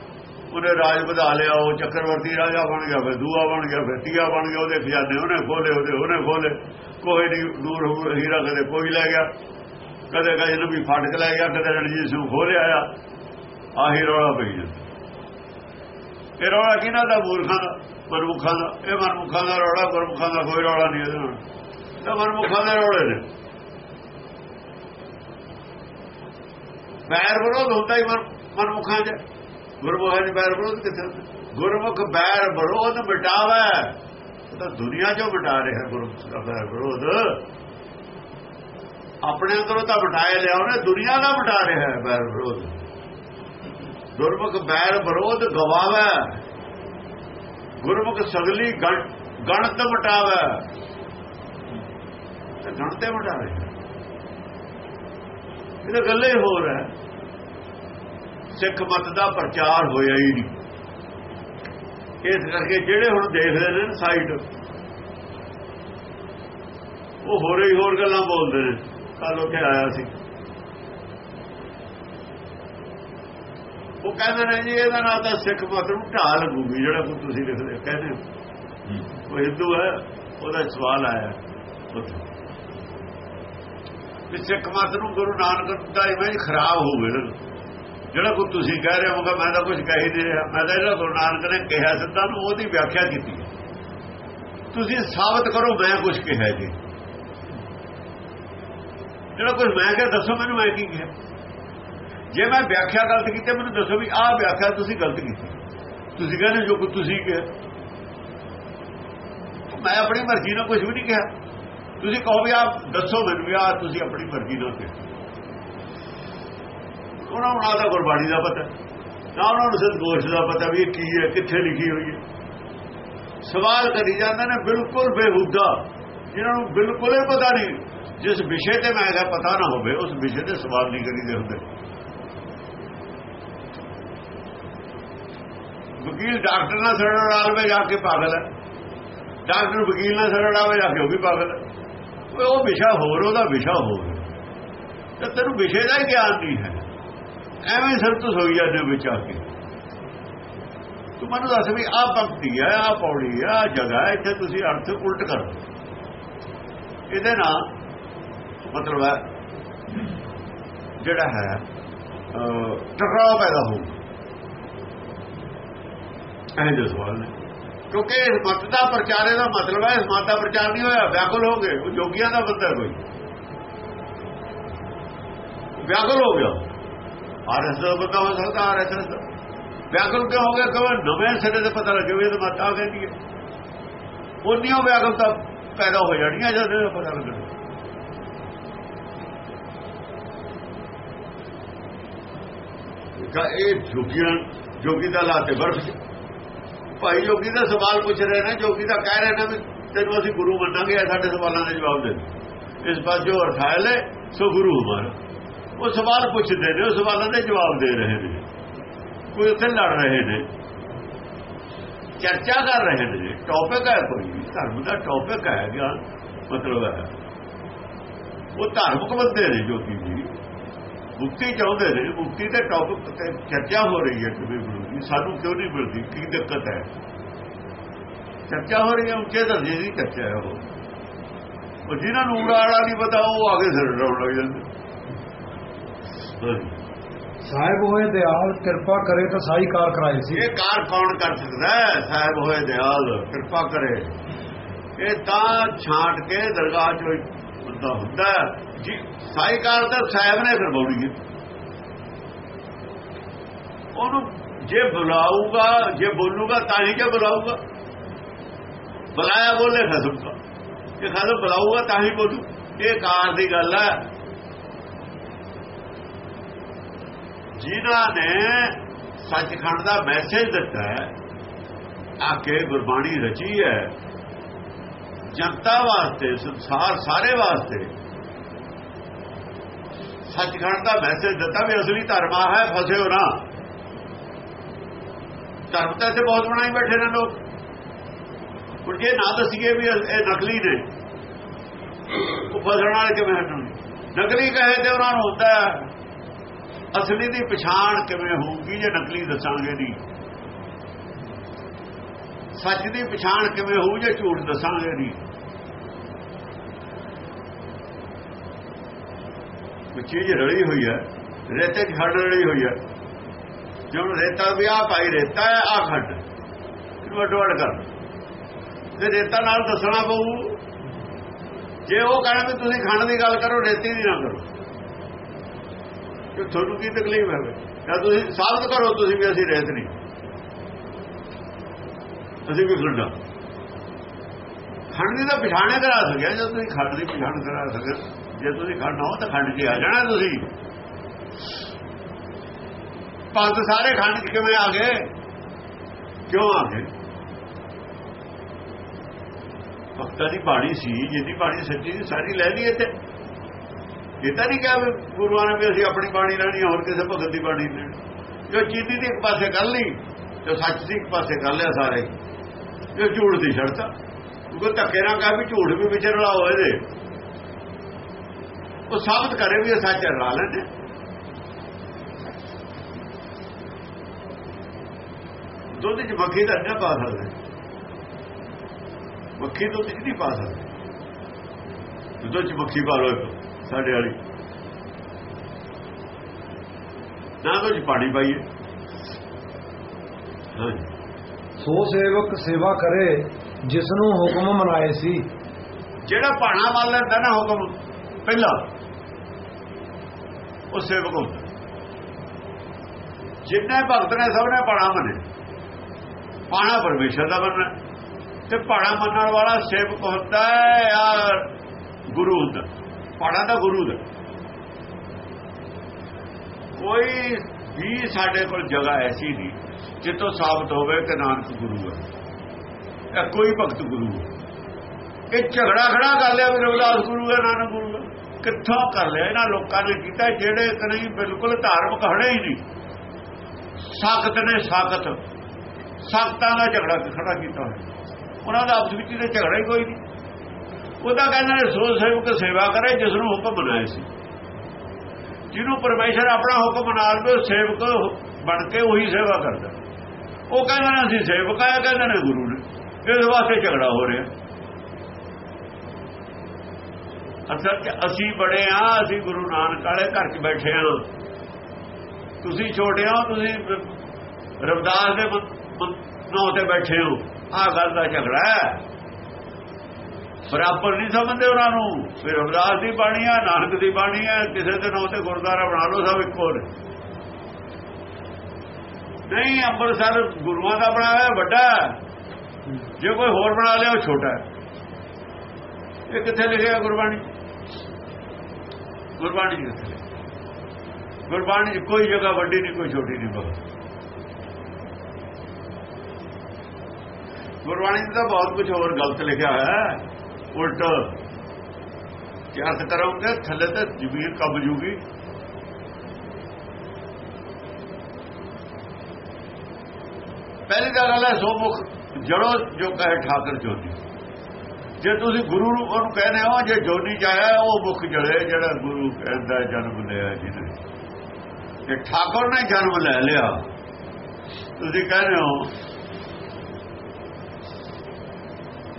ਉਹਨੇ ਰਾਜ ਵਧਾ ਲਿਆ, ਉਹ ਚੱਕਰਵਰਤੀ ਰਾਜਾ ਬਣ ਗਿਆ, ਫਿਰ ਦੂਆ ਬਣ ਗਿਆ, ਫਿਰ ਤੀਆ ਬਣ ਗਿਆ, ਉਹਦੇ ਖਜ਼ਾਨੇ ਉਹਨੇ ਖੋਲੇ ਉਹਦੇ ਉਹਨੇ ਖੋਲੇ ਕੋਈ ਨਹੀਂ, ਦੂਰ ਹੋ- ਹੀਰਾ ਕਦੇ ਕੋਈ ਲੈ ਗਿਆ। ਕਦੇ ਕਦੇ ਨਬੀ ਫਾਟਕ ਲੈ ਗਿਆ, ਕਦੇ ਰਣਜੀਤ ਸਿੰਘ ਖੋਲਿਆ ਆ ਆਹੀ ਰੌਲਾ ਪਈ ਜਾਂਦਾ। ਇਹ ਰੌਲਾ ਕਿਹਨਾਂ ਦਾ, ਮੂਰਖਾਂ ਦਾ? ਮਨਮੁਖਾਂ ਦਾ, ਇਹ ਮਨਮੁਖਾਂ ਦਾ ਰੌਲਾ ਗੁਰਮੁਖਾਂ ਦਾ ਕੋਈ ਰੌਲਾ ਨਹੀਂ ਇਹਦੇ ਨਾਲ। ਇਹ ਮਨਮੁਖਾਂ ਦੇ ਰੌਲੇ ਨੇ। ਬੈਰ ਵਿਰੋਧ ਹੁੰਦਾ ਹੀ ਮਨ- ਮਨਮੁਖਾਂ 'ਚ। ਗੁਰਮੁਖਾਂ 'ਚ ਬੈਰ ਵਿਰੋਧ ਕਿੱਥੇ ਗੁਰਮੁਖ ਬੈਰ ਵਿਰੋਧ ਮਿਟਾਵੇ। ਤਾਂ ਦੁਨੀਆ 'ਚੋਂ ਮਿਟਾ ਰਿਹਾ ਗੁਰਮੁਖ ਦਾ ਬੈਰ ਵਿਰੋਧ। ਆਪਣੇ ਅੰਦਰੋਂ ਤਾਂ ਮਿਟਾਏ ਲਿਆ ਉਹਨੇ ਦੁਨੀਆ ਦਾ ਮਿਟਾ ਰਿਹਾ ਹੈ ਬੈਰ ਵਿਰੋਧ। ਗੁਰਮੁਖ ਬੈਰ ਵਿਰੋਧ ਗਵਾਵੇ। ਗੁਰਮੁਖ ਸਗਲੀ ਗਣ- ਗਣਤ ਮਟਾਵੇ। ਤੇ ਗਣਤੇ ਮਟਾਵੇ। ਇਹ ਗੱਲੇ ਹੀ ਹੋਰ ਹੈ। ਸਿੱਖ ਮਤ ਦਾ ਪ੍ਰਚਾਰ ਹੋਇਆ ਹੀ ਨਹੀਂ। ਇਸ ਕਰਕੇ ਜਿਹੜੇ ਹੁਣ ਦੇਖਦੇ ਨੇ ਸਾਈਡ ਉਹ ਹੋਰ ਹੀ ਹੋਰ ਗੱਲਾਂ ਬੋਲਦੇ ਨੇ। ਕੱਲ ਉੱਥੇ ਆਇਆ ਸੀ। ਕਹਿੰਦੇ ਨੇ ਜੀ ਇਹਦਾ ਨਾਲ ਤਾਂ ਸਿੱਖ ਮਤ ਨੂੰ ਢਾਲ ਲੱਗੂਗੀ ਜਿਹੜਾ ਕੁਝ ਤੁਸੀਂ ਲਿਖਦੇ ਕਹਿੰਦੇ। ਉਹ ਹਿੰਦੂ ਹੈ ਉਹਦਾ ਸਵਾਲ ਆਇਆ। ਵੀ ਸਿੱਖ ਮਤ ਨੂੰ ਗੁਰੂ ਨਾਨਕ ਦਾ ਇਮੇਜ ਖਰਾਬ ਹੋ ਗਿਆ ਜਿਹੜਾ ਕੁਝ ਤੁਸੀਂ ਕਹਿ ਰਹੇ ਹੋ ਮੈਂ ਤਾਂ ਕੁਝ ਕਹਿ ਹੀ ਨਹੀਂ ਰਿਹਾ। ਮੈਂ ਤਾਂ ਜਿਹੜਾ ਗੁਰੂ ਨਾਨਕ ਨੇ ਕਿਹਾ ਸਿੱਧਾ ਨੂੰ ਉਹਦੀ ਵਿਆਖਿਆ ਕੀਤੀ। ਤੁਸੀਂ ਸਾਬਤ ਕਰੋ ਮੈਂ ਕੁਝ ਕਿਹਾ ਜੀ। ਜਿਹੜਾ ਕੁਝ ਮੈਂ ਕਿਹਾ ਦੱਸੋ ਮੈਨੂੰ ਮੈਂ ਕੀ ਕਿਹਾ। ਜੇ ਮੈਂ ਵਿਆਖਿਆ ਗਲਤ ਕੀਤੀ, ਮੈਨੂੰ ਦੱਸੋ ਵੀ ਆਹ ਵਿਆਖਿਆ ਤੁਸੀਂ ਗਲਤ ਕੀਤੀ। ਤੁਸੀਂ ਕਹਿੰਦੇ ਜੋ ਕੁਝ ਤੁਸੀਂ ਕਿਹਾ। ਮੈਂ ਆਪਣੀ ਮਰਜ਼ੀ ਨਾਲ ਕੁਝ ਵੀ ਨਹੀਂ ਕਿਹਾ। ਤੁਸੀਂ ਕਹੋ ਵੀ ਆਪ ਦੱਸੋ ਮੈਨੂੰ ਵੀ ਆਹ ਤੁਸੀਂ ਆਪਣੀ ਮਰਜ਼ੀ ਨਾਲ ਕਿਹਾ। ਉਹਨਾਂ ਨੂੰ ਨਾ ਤਾਂ ਗੁਰਬਾਣੀ ਦਾ ਪਤਾ, ਨਾ ਉਹਨਾਂ ਨੂੰ ਸੰਤੋਸ਼ ਦਾ ਪਤਾ ਵੀ ਇਹ ਕੀ ਹੈ, ਕਿੱਥੇ ਲਿਖੀ ਹੋਈ ਹੈ। ਸਵਾਲ ਕਰੀ ਜਾਂਦੇ ਨੇ ਬਿਲਕੁਲ ਬੇਹੂਦਾ ਜਿਹਨਾਂ ਨੂੰ ਬਿਲਕੁਲ ਹੀ ਪਤਾ ਨਹੀਂ। ਜਿਸ ਵਿਸ਼ੇ ਤੇ ਮੈਂ ਇਹਦਾ ਪਤਾ ਨਾ ਹੋਵੇ, ਉਸ ਵਿਸ਼ੇ ਤੇ ਸਵਾਲ ਨਹੀਂ ਕਰੀਦੇ ਹੁੰਦੇ। ਵਕੀਲ ਡਾਕਟਰ ਨਾਲ ਸੜਨ ਆਲਵੇ ਜਾ ਕੇ ਪਾਗਲ ਹੈ। ਡਾਕਟਰ ਵਕੀਲ ਨਾਲ ਸੜਨ ਆਵੇ ਜਾ ਕੇ ਉਹ ਵੀ ਪਾਗਲ ਹੈ। ਉਹ ਵਿਸ਼ਾ ਹੋਰ, ਉਹਦਾ ਵਿਸ਼ਾ ਹੋਰ ਤੇ ਤੈਨੂੰ ਵਿਸ਼ੇ ਦਾ ਹੀ ਗਿਆਨ ਨਹੀਂ ਹੈ। ਐਵੇਂ ਸਰਤਸ ਹੋਈ ਜਾਂਦੇ ਵਿੱਚ ਆ ਕੇ। ਤੂੰ ਮੈਨੂੰ ਦੱਸ ਵੀ ਆਹ ਭਗਤੀ ਹੈ, ਆਹ ਪੌੜੀ ਹੈ, ਆਹ ਜਗ੍ਹਾ ਇੱਥੇ ਤੁਸੀਂ ਅਰਥ ਉਲਟ ਕਰੋ। ਇਹਦੇ ਨਾਲ ਮਤਲਬ ਹੈ, ਜਿਹੜਾ ਹੈ ਟਕਰਾਅ ਪੈਦਾ ਹੋਊ ਇਹ ਜੋ ਸਵਾਲ ਨੇ। ਕਿਉਂਕਿ ਇਸ ਮਤ ਦਾ ਪ੍ਰਚਾਰੇ ਦਾ ਮਤਲਬ ਹੈ, ਇਸ ਮਤ ਦਾ ਪ੍ਰਚਾਰ ਨਹੀਂ ਹੋਇਆ, ਵਿਆਕੁਲ ਹੋ ਗਏ, ਉਹ ਜੋਗੀਆਂ ਦਾ ਬੰਦਾ ਕੋਈ। ਵਿਆਕੁਲ ਹੋ ਗਿਆ। ਆਰਐਸ ਦਾ ਬੰਦਾ ਹੋ ਸਕਦਾ ਆਰਐਸ ਦਾ। ਵਿਆਕੁਲ ਕਿਉਂ ਹੋ ਗਿਆ? ਕਵਰ ਨਵੇਂ ਸਿਰੇ ਤੇ ਪਤਾ ਲੱਗੇ ਵੀ ਇਹ ਮਤ ਆ ਕਹਿੰਦੀ ਹੈ ਉਹਨੀਆਂ ਵਿਆਕੁਲਤਾ ਪੈਦਾ ਹੋ ਜਾਣੀਆਂ ਜਦ ਪਤਾ ਲੱਗਣਾ। ਇਹ ਜੋਗੀਆਂ, ਜੋਗੀ ਦਾ ਲਾਤੇ ਬਰਫ ਭਾਈ ਜੋਗੀ ਦਾ ਸਵਾਲ ਪੁੱਛ ਰਹੇ ਨੇ, ਜੋਗੀ ਦਾ ਕਹਿ ਰਹੇ ਨੇ ਵੀ ਤੈਨੂੰ ਅਸੀਂ ਗੁਰੂ ਮੰਨਾਂਗੇ ਸਾਡੇ ਸਵਾਲਾਂ ਦੇ ਜਵਾਬ ਦੇ ਇਸ ਪਾਸ ਜੋ ਅਰਥਾਇਲ ਹੈ, ਸੋ ਗੁਰੂ ਹਮਾਰਾ। ਉਹ ਸਵਾਲ ਪੁੱਛਦੇ ਨੇ, ਉਹ ਸਵਾਲਾਂ ਦੇ ਜਵਾਬ ਦੇ ਰਹੇ ਨੇ। ਕੋਈ ਉੱਥੇ ਲੜ ਰਹੇ ਨੇ, ਚਰਚਾ ਕਰ ਰਹੇ ਨੇ ਟੌਪਿਕ ਹੈ ਕੋਈ ਧਰਮ ਦਾ ਟੌਪਿਕ ਹੈ, ਗਿਆਨ, ਮਤਲਬ ਹੈ। ਉਹ ਧਾਰਮਿਕ ਬੰਦੇ ਨੇ ਜੋਗੀ ਜੀ। ਮੁਕਤੀ ਚਾਹੁੰਦੇ ਨੇ ਮੁਕਤੀ ਦੇ ਟੌਪਿਕ ਤੇ ਚਰਚਾ ਹੋ ਰਹੀ ਹੈ ਕਿ ਗੁਰੂ ਜੀ ਸਾਨੂੰ ਕਿਉਂ ਨਹੀਂ ਮਿਲਦੀ? ਕੀ ਦਿੱਕਤ ਹੈ? ਚਰਚਾ ਹੋ ਰਹੀ ਹੈ ਉੱਚੇ ਦਰਜੇ ਦੀ ਚਰਚਾ ਹੈ ਉਹ। ਉਹ ਜਿਨ੍ਹਾਂ ਨੂੰ ਉੜਾੜਾ ਨਹੀਂ ਪਤਾ ਉਹ ਆਗੇ ਸਿਰ ਡਾਉਣ ਲੱਗ ਜਾਂਦੇ। ਸਾਹਿਬ ਹੋਏ ਦਿਆਲ ਕਿਰਪਾ ਕਰੇ ਤਾਂ ਸਾਈ ਕਾਰ ਕਰਾਏ ਸੀ। ਇਹ ਕਾਰ ਕੌਣ ਕਰ ਸਕਦਾ ਹੈ? ਸਾਹਿਬ ਹੋਏ ਦਿਆਲ ਕਿਰਪਾ ਕਰੇ। ਇਹ ਤਾਂ ਛਾਂਟ ਕੇ ਦਰਗਾਹ ਚੋਂ ਬੰਦਾ ਹੁੰਦਾ ਜੀ, ਸਾਈ ਕਾਰ ਸਾਹਿਬ ਨੇ ਫਿਰ ਕਰਵਾਉਣੀ ਹੈ। ਉਹਨੂੰ ਜੇ ਬੁਲਾਊਗਾ, ਜੇ ਬੋਲੂਗਾ ਤਾਂ ਹੀ ਕਿ ਬੁਲਾਊਗਾ? ਬੁਲਾਇਆ ਬੋਲੇ ਖਸਮ ਦਾ ਜੇ ਖਸਮ ਬੁਲਾਊਗਾ ਤਾਂ ਹੀ ਬੋਲੂ। ਇਹ ਕਾਰ ਦੀ ਗੱਲ ਹੈ। ਜਿਨ੍ਹਾਂ ਨੇ ਸੱਚਖੰਡ ਦਾ ਮੈਸੇਜ ਦਿੱਤਾ ਹੈ ਆ ਕੇ ਗੁਰਬਾਣੀ ਰਚੀ ਹੈ, ਜਨਤਾ ਵਾਸਤੇ, ਸੰਸਾਰ ਸਾਰੇ ਵਾਸਤੇ ਸੱਚਖੰਡ ਦਾ ਮੈਸੇਜ ਦਿੱਤਾ ਵੀ ਅਸਲੀ ਧਰਮ ਆ, ਹੈ, ਫਸਿਓ ਨਾ। ਧਰਮ ਤਾਂ ਇੱਥੇ ਬਹੁਤ ਬਣਾਈ ਬੈਠੇ ਨੇ ਲੋਕ। ਹੁਣ ਜੇ ਨਾ ਦੱਸੀਏ ਵੀ ਇਹ ਨਕਲੀ ਨੇ, ਉਹ ਫਸਣ ਵਾਲੇ ਕਿਵੇਂ ਹਟਣ ਨਕਲੀ ਕਹੇ ਤੇ ਉਹਨਾਂ ਨੂੰ ਹੁੰਦਾ ਅਸਲੀ ਦੀ ਪਛਾਣ ਕਿਵੇਂ ਹੋਊਗੀ, ਜੇ ਨਕਲੀ ਦੱਸਾਂਗੇ ਨਹੀਂ। ਸੱਚ ਦੀ ਪਛਾਣ ਕਿਵੇਂ ਹੋਊ, ਜੇ ਝੂਠ ਦੱਸਾਂਗੇ ਨਹੀਂ। ਕੋਈ ਚੀਜ਼ ਰਲੀ ਹੋਈ ਹੈ, ਰੇਤੇ 'ਚ ਖੜ ਰਲੀ ਹੋਈ ਹੈ। ਜਿਉਂ ਰੇਤਾ ਵੀ ਆ ਪਾਈ ਰੇਤਾ ਹੈ ਆ ਖੱਡ। ਇਹਨੂੰ ਅਡਵੜ ਕਰ ਤੇ ਰੇਤਾ ਨਾਲ ਦੱਸਣਾ ਪਊ। ਜੇ ਉਹ ਕਹਿਣ ਵੀ ਤੁਸੀਂ ਖੰਡ ਦੀ ਗੱਲ ਕਰੋ, ਰੇਤੀ ਦੀ ਨਾ ਕਰੋ। ਕਿ ਤੁਹਾਨੂੰ ਕੀ ਤਕਲੀਫ ਹੈ ਜਾਂ ਤੁਸੀਂ ਸਾਬਤ ਕਰੋ, ਤੁਸੀਂ ਵੀ ਅਸੀਂ ਰੇਤ ਨਹੀਂ। ਅਸੀਂ ਵੀ ਖੰਡਾ। ਖੰਡ ਦੀ ਤਾਂ ਪਛਾਣੇ ਕਰਾ ਸਕਿਆ, ਜੇ ਤੁਸੀਂ ਖੰਡ ਦੀ ਪਛਾਣ ਕਰਾ ਸਕੇ। ਜੇ ਤੁਸੀਂ ਖੰਡ ਹੋ ਤਾਂ ਖੰਡ 'ਚ ਆ ਜਾਣਾ ਤੁਸੀਂ। ਪੰਜ ਸਾਰੇ ਖੰਡ 'ਚ ਕਿਵੇਂ ਆ ਗਏ? ਕਿਉਂ ਆ ਗਏ? ਭਗਤਾਂ ਦੀ ਬਾਣੀ ਸੀ, ਜਿਹਦੀ ਬਾਣੀ ਸੱਚੀ ਸੀ, ਸਾਰੀ ਲੈ ਲਈ ਇੱਥੇ। ਇਹ ਤਾਂ ਨਹੀਂ ਕਿਹਾ ਵੀ ਗੁਰੂਆਂ ਨੇ ਵੀ ਅਸੀਂ ਆਪਣੀ ਬਾਣੀ ਲੈਣੀ ਹੋਰ ਕਿਸੇ ਭਗਤ ਦੀ ਬਾਣੀ ਲੈਣੀ। ਜੋ ਚੀਨੀ ਦੀ ਇੱਕ ਪਾਸੇ ਕਰ ਲਈ ਜੋ ਸੱਚ ਦੀ ਇੱਕ ਪਾਸੇ ਕਰ ਲਿਆ ਸਾਰੇ। ਜੋ ਝੂਠ ਦੀ ਛੜਤਾ ਕਿਉਂਕਿ ਧੱਕੇ ਨਾਲ ਕਹਾ ਵੀ ਝੂਠ ਵੀ ਵਿਚਰ ਰਲਾ ਹੋਏ ਦੇ ਉਹ ਸਾਬਤ ਕਰੇ ਵੀ ਇਹ ਸੱਚ ਰਲਾ ਲੈਂਦੇ ਦੁੱਧ ਚ ਮੱਖੀ ਦਾ ਨਹੀਂ ਪਾ ਸਕਦੇ। ਮੱਖੀ ਦੁੱਧ ਚ ਨਹੀਂ ਪਾ ਸਕਦੇ। ਦੁੱਧ ਚ ਮੱਖੀ ਪਾ ਲੋ ਸਾਡੇ ਵਾਲੀ। ਨਾ ਕੁਝ ਪਾਣੀ ਪਾਈਏ। ਸੋ ਸੇਵਕ ਸੇਵਾ ਕਰੇ ਜਿਸ ਨੂੰ ਹੁਕਮ ਮਨਾਏ ਸੀ। ਜਿਹੜਾ ਭਾਣਾ ਮੰਨ ਲੈਂਦਾ ਨਾ ਹੁਕਮ ਪਹਿਲਾ ਉਹ ਸੇਵਕ ਹੁੰਦਾ। ਜਿੰਨੇ ਭਗਤ ਨੇ ਸਭ ਨੇ ਭਾਣਾ ਮੰਨੇ। ਪਾਣਾ ਪਰਮੇਸ਼ਰ ਦਾ ਮੰਨਣਾ। ਤੇ ਭਾਣਾ ਮੰਨਣ ਵਾਲਾ ਸੇਵਕ ਹੁੰਦਾ ਹੈ ਯਾਰ ਗੁਰੂ ਹੁੰਦਾ। ਭਾਣਾ ਦਾ ਗੁਰੂ ਦਾ। ਕੋਈ ਵੀ ਸਾਡੇ ਕੋਲ ਜਗ੍ਹਾ ਐਸੀ ਨਹੀਂ, ਜਿੱਥੋਂ ਸਾਬਤ ਹੋਵੇ ਕਿ ਨਾਨਕ ਗੁਰੂ ਹੈ। ਇਹ ਕੋਈ ਭਗਤ ਗੁਰੂ ਹੈ। ਇਹ ਝਗੜਾ ਖੜਾ ਕਰ ਲਿਆ ਵੀ ਰਵਿਦਾਸ ਗੁਰੂ ਹੈ, ਨਾਨਕ ਗੁਰੂ ਹੈ। ਕਿੱਥੋਂ ਕਰ ਲਿਆ? ਇਹਨਾਂ ਲੋਕਾਂ ਨੇ ਕੀਤਾ, ਜਿਹੜੇ ਕਦੇ ਬਿਲਕੁਲ ਧਾਰਮਿਕ ਹੜੇ ਹੀ ਨਹੀਂ। ਸਾਖਤ ਨੇ ਸਾਖਤ। ਸਖਤਾਂ ਦਾ ਝਗੜਾ ਖੜਾ ਕੀਤਾ ਉਹਨਾਂ ਦਾ ਆਪਸ ਵਿੱਚ ਤੇ ਝਗੜਾ ਹੀ ਕੋਈ ਨਹੀਂ। ਉਹਦਾ ਕਹਿੰਦੇ ਨੇ ਸੋ ਸੇਵਕ ਸੇਵਾ ਕਰੇ ਜਿਸ ਨੂੰ ਹੁਕਮ ਬਣਾਏ ਸੀ। ਜਿਹਨੂੰ ਪਰਮੇਸ਼ਰ ਆਪਣਾ ਹੁਕਮ ਬਣਾ ਲਵੇ ਸੇਵਕ ਬਣ ਕੇ ਉਹੀ ਸੇਵਾ ਕਰਦਾ। ਉਹ ਕਹਿੰਦੇ ਨੇ, ਅਸੀਂ ਸੇਵਕ ਆ ਕਹਿੰਦੇ ਨੇ ਗੁਰੂ ਨੇ। ਇਸ ਵਾਸਤੇ ਝਗੜਾ ਹੋ ਰਿਹਾ। ਅਸਲ ਚ ਅਸੀਂ ਬੜੇ ਆ, ਅਸੀਂ ਗੁਰੂ ਨਾਨਕ ਵਾਲੇ ਘਰ 'ਚ ਬੈਠੇ ਆ। ਤੁਸੀਂ ਛੋਟੇ ਹੋ, ਤੁਸੀਂ ਰਵਦਾਸ ਦੇ ਨਾਂ ਤੇ ਬੈਠੇ ਹੋ। ਆਹ ਗੱਲ ਦਾ ਝਗੜਾ ਹੈ। ਬਰਾਬਰ ਨਹੀਂ ਸਮਝਦੇ ਉਹਨਾਂ ਨੂੰ। ਫਿਰ ਰਵਿਦਾਸ ਦੀ ਬਾਣੀ ਆ, ਨਾਨਕ ਦੀ ਬਾਣੀ ਆ, ਕਿਸੇ ਦੇ ਨਾਂ ਤੇ ਗੁਰਦੁਆਰਾ ਬਣਾ ਲਓ ਸਭ ਇੱਕੋ ਨੇ। ਨਹੀਂ, ਅੰਮ੍ਰਿਤਸਰ ਗੁਰੂਆਂ ਦਾ ਬਣਾਇਆ ਵੱਡਾ ਜੇ ਕੋਈ ਹੋਰ ਬਣਾ ਲਿਆ, ਉਹ ਛੋਟਾ ਇਹ ਕਿੱਥੇ ਲਿਖਿਆ ਗੁਰਬਾਣੀ? ਗੁਰਬਾਣੀ ਕਿੱਥੇ ਗੁਰਬਾਣੀ 'ਚ ਕੋਈ ਜਗ੍ਹਾ ਵੱਡੀ ਨਹੀਂ ਕੋਈ ਛੋਟੀ ਨਹੀਂ ਬਸ ਗੁਰਬਾਣੀ 'ਚ ਤਾਂ ਬਹੁਤ ਕੁਝ ਹੋਰ ਗਲਤ ਲਿਖਿਆ ਹੋਇਆ ਹੈ ਉਲਟ ਜੇ ਅਰਥ ਕਰੋਗੇ ਥੱਲੇ ਤੇ ਜ਼ਮੀਰ ਕੱਬ ਜੂਗੀ ਪਹਿਲੀ ਤਾਂ ਗੱਲ ਹੈ ਸੋ ਮੁਖ ਜੜੋ ਜੋ ਕਹੇ ਠਾਕਰ ਜੋਤੀ ਜੇ ਤੁਸੀਂ ਗੁਰੂ ਨੂੰ ਉਹਨੂੰ ਕਹਿੰਦੇ ਹੋ, ਜੇ ਜੋਨੀ ਚਾਹਿਆ ਉਹ ਮੁਖ ਜਲੇ ਜਿਹੜਾ ਗੁਰੂ ਕਹਿੰਦਾ ਜਨਮ ਲਿਆ ਜਿਹਨੇ। ਤੇ ਠਾਕੁਰ ਨੇ ਜਨਮ ਲੈ ਲਿਆ। ਤੁਸੀਂ ਕਹਿੰਦੇ ਹੋ,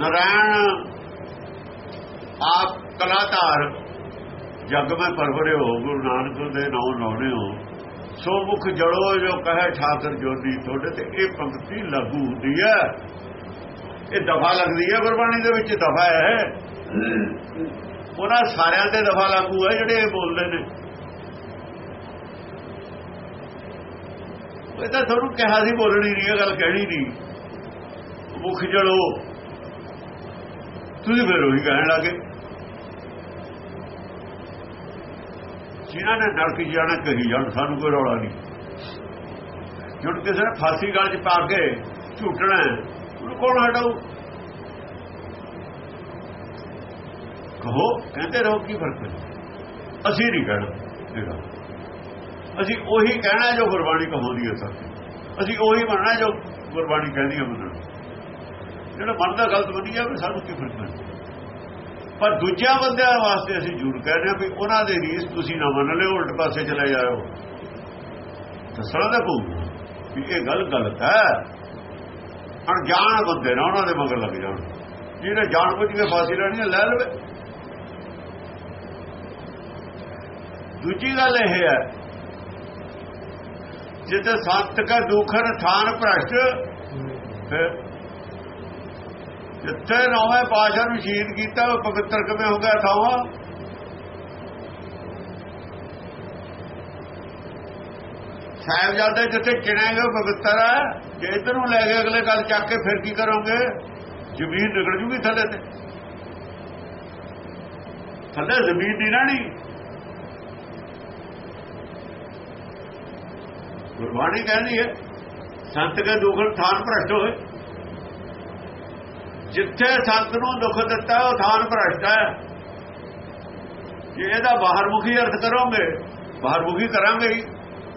ਨਾਰਾਇਣ, ਆਪ ਕਲਾਧਾਰ ਜਗ ਮੈਂ ਪਰਵਰੇ ਹੋ, ਗੁਰੂ ਨਾਨਕ ਦੇ ਨਾਮ ਲਾਉਣੇ ਹੋ। ਸੋ ਮੁਖ ਜੜੋ ਜੋ ਕਹੇ ਠਾਕੁਰ ਜੋਨੀ, ਤੁਹਾਡੇ ਤੇ ਇਹ ਪੰਕਤੀ ਲਾਗੂ ਹੁੰਦੀ ਹੈ। ਇਹ ਦਫਾ ਲੱਗਦੀ ਹੈ ਗੁਰਬਾਣੀ ਦੇ ਵਿੱਚ ਦਫਾ ਹੈ। ਉਹਨਾਂ ਸਾਰਿਆਂ ਤੇ ਦਫਾ ਲਾਗੂ ਹੈ ਜਿਹੜੇ ਇਹ ਬੋਲਦੇ ਨੇ। ਇਹ ਤਾਂ ਤੁਹਾਨੂੰ ਕਿਹਾ ਸੀ ਬੋਲਣੀ ਨਹੀਂ ਇਹ ਗੱਲ ਕਹਿਣੀ ਨਹੀਂ। ਮੁਖ ਜੜੋ। ਤੁਸੀਂ ਫਿਰ ਉਹੀ ਕਹਿਣ ਲੱਗੇ। ਜਿਨ੍ਹਾਂ ਨੇ ਨਰਕ ਜਾਣਾ, ਕਹੀ ਜਾਣ, ਸਾਨੂੰ ਕੋਈ ਰੌਲਾ ਨਹੀਂ। ਜੁੜ ਕਿਸੇ ਨੇ ਫਾਸੀ ਗਲ 'ਚ ਪਾ ਕੇ ਝੂਟਣਾ ਕੌਣ ਹਟਾਊ? ਕਹੋ, ਕਹਿੰਦੇ ਰਹੋ ਕੀ ਫ਼ਰਕ ਹੈ? ਅਸੀਂ ਨਹੀਂ ਕਹਿਣਾ ਇਹਦਾ। ਅਸੀਂ ਉਹੀ ਕਹਿਣਾ ਜੋ ਗੁਰਬਾਣੀ ਕਹਾਉਂਦੀ ਹੈ ਸਰ ਅਸੀਂ ਉਹੀ ਮੰਨਣਾ ਜੋ ਗੁਰਬਾਣੀ ਕਹਿੰਦੀ ਹੈ ਮੰਨਣਾ। ਜਿਹੜਾ ਮੰਨਦਾ ਗਲਤ ਮੰਨੀ ਵੀ ਸਾਨੂੰ ਕੀ ਫ਼ਰਕ ਪੈਂਦਾ? ਪਰ ਦੂਜਿਆਂ ਬੰਦਿਆਂ ਵਾਸਤੇ ਅਸੀਂ ਜ਼ਰੂਰ ਕਹਿ ਰਹੇ ਹਾਂ ਵੀ ਉਹਨਾਂ ਦੇ ਰੀਸ ਤੁਸੀਂ ਨਾ ਮੰਨ ਲਿਓ, ਉਲਟ ਪਾਸੇ ਚਲੇ ਜਾਓ ਦੱਸਣਾ ਤਾਂ ਪਊ ਵੀ ਇਹ ਗੱਲ ਗਲਤ ਹੈ। ਅਣਜਾਣ ਬੰਦੇ ਨਾ ਉਹਨਾਂ ਦੇ ਮਗਰ ਲੱਗ ਜਾਣ। ਜਿਹਨੇ ਜਾਣ ਬੁੱਝ ਕੇ ਫਾਸੀ ਲੈਣੀ ਲੈ ਲਵੇ। ਦੂਜੀ ਗੱਲ ਇਹ ਹੈ ਜਿੱਤੇ ਸੰਤ ਕਾ ਦੁਖਨ ਥਾਨ ਭ੍ਰਸ਼ਟ ਫਿਰ ਜਿੱਥੇ ਨੌਵੇਂ ਪਾਸ਼ਾ ਨੂੰ ਸ਼ਹੀਦ ਕੀਤਾ, ਉਹ ਪਵਿੱਤਰ ਕਿਵੇਂ ਹੋ ਗਿਆ, ਥਾਵਾਂ? ਸਾਹਿਬਜ਼ਾਦੇ ਜਿੱਥੇ ਚਿਣੇਗਾ ਪਵਿੱਤਰ ਹੈ ਜੇ ਇਧਰ ਨੂੰ ਲੈ ਗਏ ਅਗਲੇ ਕੱਲ ਚੱਕ ਕੇ ਫਿਰ ਕੀ ਕਰੋਗੇ? ਜ਼ਮੀਨ ਨਿਕਲ ਜੂਗੀ ਥੱਲੇ ਤੇ। ਥੱਲੇ ਜ਼ਮੀਨ ਨਹੀਂ ਰਹਿਣੀ। ਗੁਰਬਾਣੀ ਕਹਿੰਦੀ ਹੈ, ਸੰਤ ਕੇ ਦੁਖਨ ਥਾਨ ਭ੍ਰਸ਼ਟ ਹੋਏ। ਜਿੱਥੇ ਸੰਤ ਨੂੰ ਦੁੱਖ ਦਿੱਤਾ, ਉਹ ਥਾਨ ਭ੍ਰਸ਼ਟ ਹੈ। ਜੇ ਇਹਦਾ ਬਾਹਰਮੁਖੀ ਅਰਥ ਕਰੋਗੇ, ਬਾਹਰਮੁਖੀ ਕਰਾਂਗੇ ਹੀ।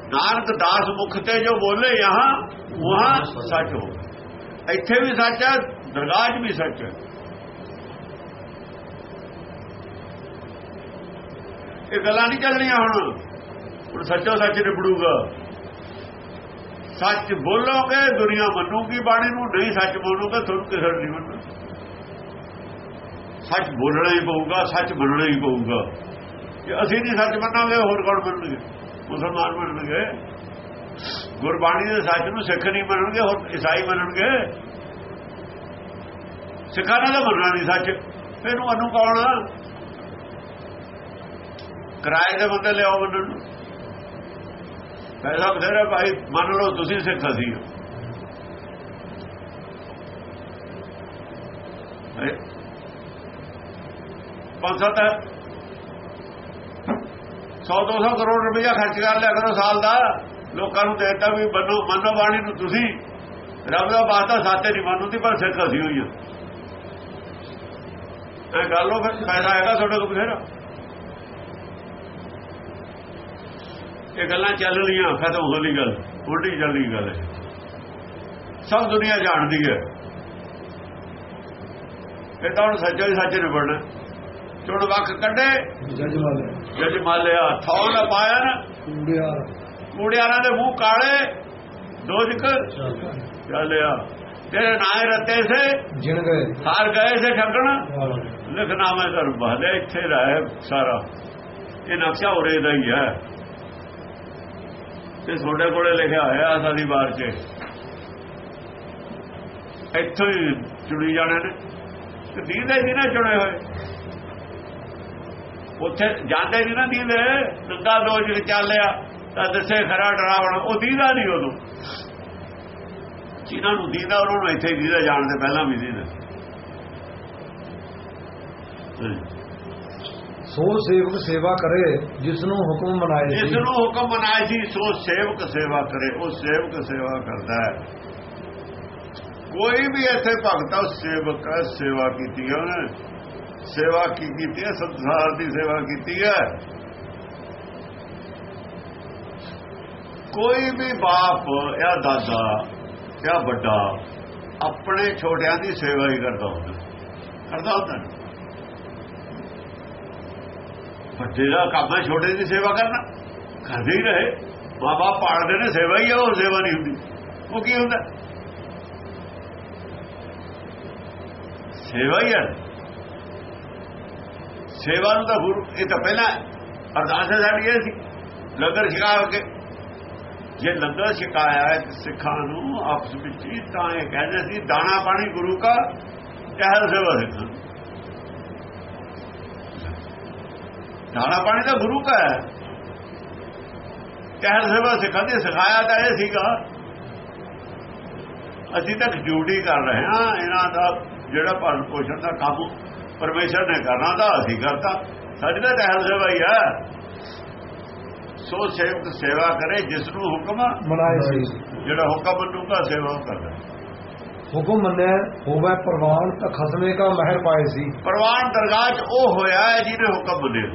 ਨਾਨਕ ਦਾਸ ਮੁਖ ਤੇ ਜੋ ਬੋਲੇ ਯਹਾਂ, ਵਹਾਂ ਸੱਚ ਹੋ। ਇੱਥੇ ਵੀ ਸੱਚ ਹੈ, ਦਰਗਾਹ 'ਚ ਵੀ ਸੱਚ ਹੈ। ਇਹ ਗੱਲਾਂ ਨਹੀਂ ਚੱਲਣੀਆਂ ਹੁਣ। ਹੁਣ ਸੱਚੋ ਸੱਚ ਨਿਬੜੂਗਾ। ਸੱਚ ਬੋਲੋਗੇ, ਦੁਨੀਆ ਮੰਨੂਗੀ ਬਾਣੀ ਨੂੰ, ਨਹੀਂ ਸੱਚ ਬੋਲੋਗੇ, ਤੁਹਾਨੂੰ ਕਿਸੇ ਨਹੀਂ ਮੰਨਣਾ। ਸੱਚ ਬੋਲਣਾ ਹੀ ਪਊਗਾ, ਸੱਚ ਮੰਨਣਾ ਹੀ ਪਊਗਾ। ਜੇ ਅਸੀਂ ਨਹੀਂ ਸੱਚ ਮੰਨਾਂਗੇ, ਹੋਰ ਕੌਣ ਮੰਨਣਗੇ? ਮੁਸਲਮਾਨ ਬਣਨਗੇ। ਗੁਰਬਾਣੀ ਦੇ ਸੱਚ ਨੂੰ ਸਿੱਖ ਨਹੀਂ ਮੰਨਣਗੇ, ਹੋਰ ਈਸਾਈ ਮੰਨਣਗੇ। ਸਿੱਖਾਂ ਨੇ ਤਾਂ ਮੰਨਣਾ ਨਹੀਂ ਸੱਚ। ਫਿਰ ਨੂੰ ਕੌਣ ਕਿਰਾਏ ਦੇ ਬੰਦੇ ਲਿਆਓ ਮੰਨਣ ਨੂੰ। ਪਹਿਲਾਂ ਬਥੇਰਾ ਭਾਈ, ਮੰਨ ਲਓ ਤੁਸੀਂ ਸਿੱਖ ਅਸੀਂ ਪੰਜ ਸੱਤ 100 200 ਕਰੋੜ ਰੁਪਇਆ ਖਰਚ ਕਰ ਲਿਆ ਕਰੋ ਸਾਲ ਦਾ। ਲੋਕਾਂ ਨੂੰ ਦੇਤਾ ਵੀ ਮੰਨੋ ਮੰਨੋ ਬਾਣੀ ਨੂੰ ਤੁਸੀਂ। ਰੱਬ ਦਾ ਵਾਸਤਾ ਸਾਤੇ ਨਹੀਂ ਮੰਨਦੀ ਪਰ ਸਿੱਖ ਅਸੀਂ ਹੋਈਆਂ ਇਹ ਗੱਲ ਉਹ ਫਿਰ, ਫਾਇਦਾ ਹੈਗਾ ਤੁਹਾਡੇ ਕੋਲ ਬਥੇਰਾ। ਇਹ ਗੱਲਾਂ ਚੱਲ ਰਹੀਆਂ, ਖਤਮ ਹੋ ਲਈ ਗੱਲ, ਉਲਟੀ ਚੱਲੀ ਗੱਲ ਹੈ। ਸਭ ਦੁਨੀਆ ਜਾਣਦੀ ਹੈ। ਇਹ ਤਾਂ ਹੁਣ ਸੱਚੋ ਹੀ ਸੱਚ ਨਿਬੜਨਾ। ਚੁਣ ਵਕ ਕੱਢੇ। ਜੱਜ ਮਾਲਿਆ ਥੌ ਨਾ ਪਾਇਆ ਨਾ। ਕੂੜਿਆਰਾਂ ਦੇ ਮੂੰਹ ਕਾਲੇ। ਦੋਜਕ ਚੱਲਿਆ ਤੇਰੇ ਨਾਏ ਰੱਤੇ ਸੇ। ਜਿਣ ਗਏ। ਹਾਰ ਗਏ ਸੇ ਠੱਗਣ ਵਾਲਾ ਲਿਖਣਾ ਮੈਂ ਕਰ ਬਹਲੇ ਇੱਥੇ ਰਹਿ ਸਾਰਾ। ਇਹ ਨਕਸ਼ਾ ਉਰੇ ਦਾ ਹੀ ਹੈ ਤੇ ਤੁਹਾਡੇ ਕੋਲੇ ਲਿਖਿਆ ਹੋਇਆ ਸਾਡੀ ਬਾਰ 'ਚ। ਇੱਥੋਂ ਹੀ ਚੁਣੀ ਜਾਣੇ ਨੇ। ਤੇ ਦੀਦੇ ਨਾ ਚੁਣੇ ਹੋਏ। ਉੱਥੇ ਜਾਂਦੇ ਨਹੀਂ ਨਾ ਦੀਦੇ ਨੰਗਾ ਦੋਜ ਚੱਲਿਆ ਤਾਂ ਦੱਸੇ ਖਰਾ ਡਰਾਵਣ ਉਹ ਦੀਦਾ ਨਹੀਂ ਉਦੋਂ। ਜਿਨ੍ਹਾਂ ਨੂੰ ਦੀਦਾ ਉਹਨਾਂ ਨੂੰ ਇੱਥੇ ਦੀਦਾ ਜਾਣਦੇ ਪਹਿਲਾਂ ਵੀ ਦੀਦਾ। ਸੋ ਸੇਵਕ ਸੇਵਾ ਕਰੇ ਜਿਸ ਨੂੰ ਹੁਕਮ ਮਨਾਏ ਜਿਸ ਨੂੰ ਹੁਕਮ ਮਨਾਇਆ ਸੀ ਸੋ ਸੇਵਕ ਸੇਵਾ ਕਰੇ ਉਹ ਸੇਵਕ ਸੇਵਾ ਕਰਦਾ ਹੈ। ਕੋਈ ਵੀ ਇੱਥੇ ਭਗਤ ਸੇਵਕ ਸੇਵਾ ਕੀਤੀ ਉਹਨੇ। ਸੇਵਾ ਕੀ ਕੀਤੀ ਹੈ? ਸੰਸਾਰ ਦੀ ਸੇਵਾ ਕੀਤੀ ਹੈ। ਕੋਈ ਵੀ ਬਾਪ ਜਾਂ ਦਾਦਾ ਜਾਂ ਵੱਡਾ ਆਪਣੇ ਛੋਟਿਆਂ ਦੀ ਸੇਵਾ ਹੀ ਕਰਦਾ ਹੁੰਦਾ ਕਰਦਾ ਹੁੰਦਾ ਵੱਡੇ ਦਾ ਕੰਮ ਹੈ ਛੋਟੇ ਦੀ ਸੇਵਾ ਕਰਨਾ। ਕਰਦੇ ਹੀ ਰਹੇ। ਬਾਬਾ ਪਾੜਦੇ ਨੇ, ਸੇਵਾ ਹੀ ਹੈ ਉਹ ਸੇਵਾ ਨਹੀਂ ਹੁੰਦੀ। ਉਹ ਕੀ ਹੁੰਦਾ? ਸੇਵਾ ਹੀ ਹੈ ਸੇਵਾ ਨੂੰ ਤਾਂ ਗੁਰੂ, ਇਹ ਤਾਂ ਪਹਿਲਾਂ ਅਰਦਾਸ ਹੈ ਸਾਡੀ ਸੀ, ਲੰਗਰ ਛਕਾ ਕੇ। ਜੇ ਲੰਗਰ ਛਕਾਇਆ ਹੈ ਸਿੱਖਾਂ ਨੂੰ ਆਪਸ ਵਿੱਚ ਹੀ ਤਾਂ ਇਹ ਕਹਿੰਦੇ ਸੀ, ਦਾਣਾ ਪਾਣੀ ਗੁਰੂ ਦਾ ਕਹਿਰ ਸੇਵਾ ਸਿੱਖਾਂ। ਨੂੰ। ਦਾਣਾ ਪਾਣੀ ਤਾਂ ਗੁਰੂ ਦਾ ਹੈ। ਕਹਿਰ ਸੇਵਾ ਸਿੱਖਾਂ ਨੇ ਸਿਖਾਇਆ ਤਾਂ ਇਹ ਸੀਗਾ। ਅਸੀਂ ਤਾਂ ਡਿਊਟੀ ਕਰ ਰਹੇ ਹਾਂ, ਇਹਨਾਂ ਦਾ ਜਿਹੜਾ ਭਰਨ ਪੋਸ਼ਣ ਦਾ ਕੰਮ ਪਰਮੇਸ਼ਰ ਨੇ ਕਰਨਾ ਦਾ ਅਸੀਂ ਕਰਤਾ। ਸਾਡੀ ਤਾਂ ਕਹਿਰ ਸੇਵਾ ਹੀ ਹੈ ਸੋ ਸੇਵਕ ਸੇਵਾ ਕਰੇ ਜਿਸ ਨੂੰ ਹੁਕਮ ਮਨਾਏ ਸੀ। ਜਿਹੜਾ ਹੁਕਮ ਮੰਨੂਗਾ ਸੇਵਾ ਉਹ ਕਰਦਾ। ਹੁਕਮ ਮੰਨਿਆ ਹੋਵੇ ਪ੍ਰਵਾਨ ਤਾਂ ਖਸਮੇ ਕਾ ਮਹਿਰ ਪਾਏ ਸੀ। ਪ੍ਰਵਾਨ ਦਰਗਾਹ 'ਚ ਉਹ ਹੋਇਆ ਹੈ ਜਿਹਨੇ ਹੁਕਮ ਮੰਨਿਆ।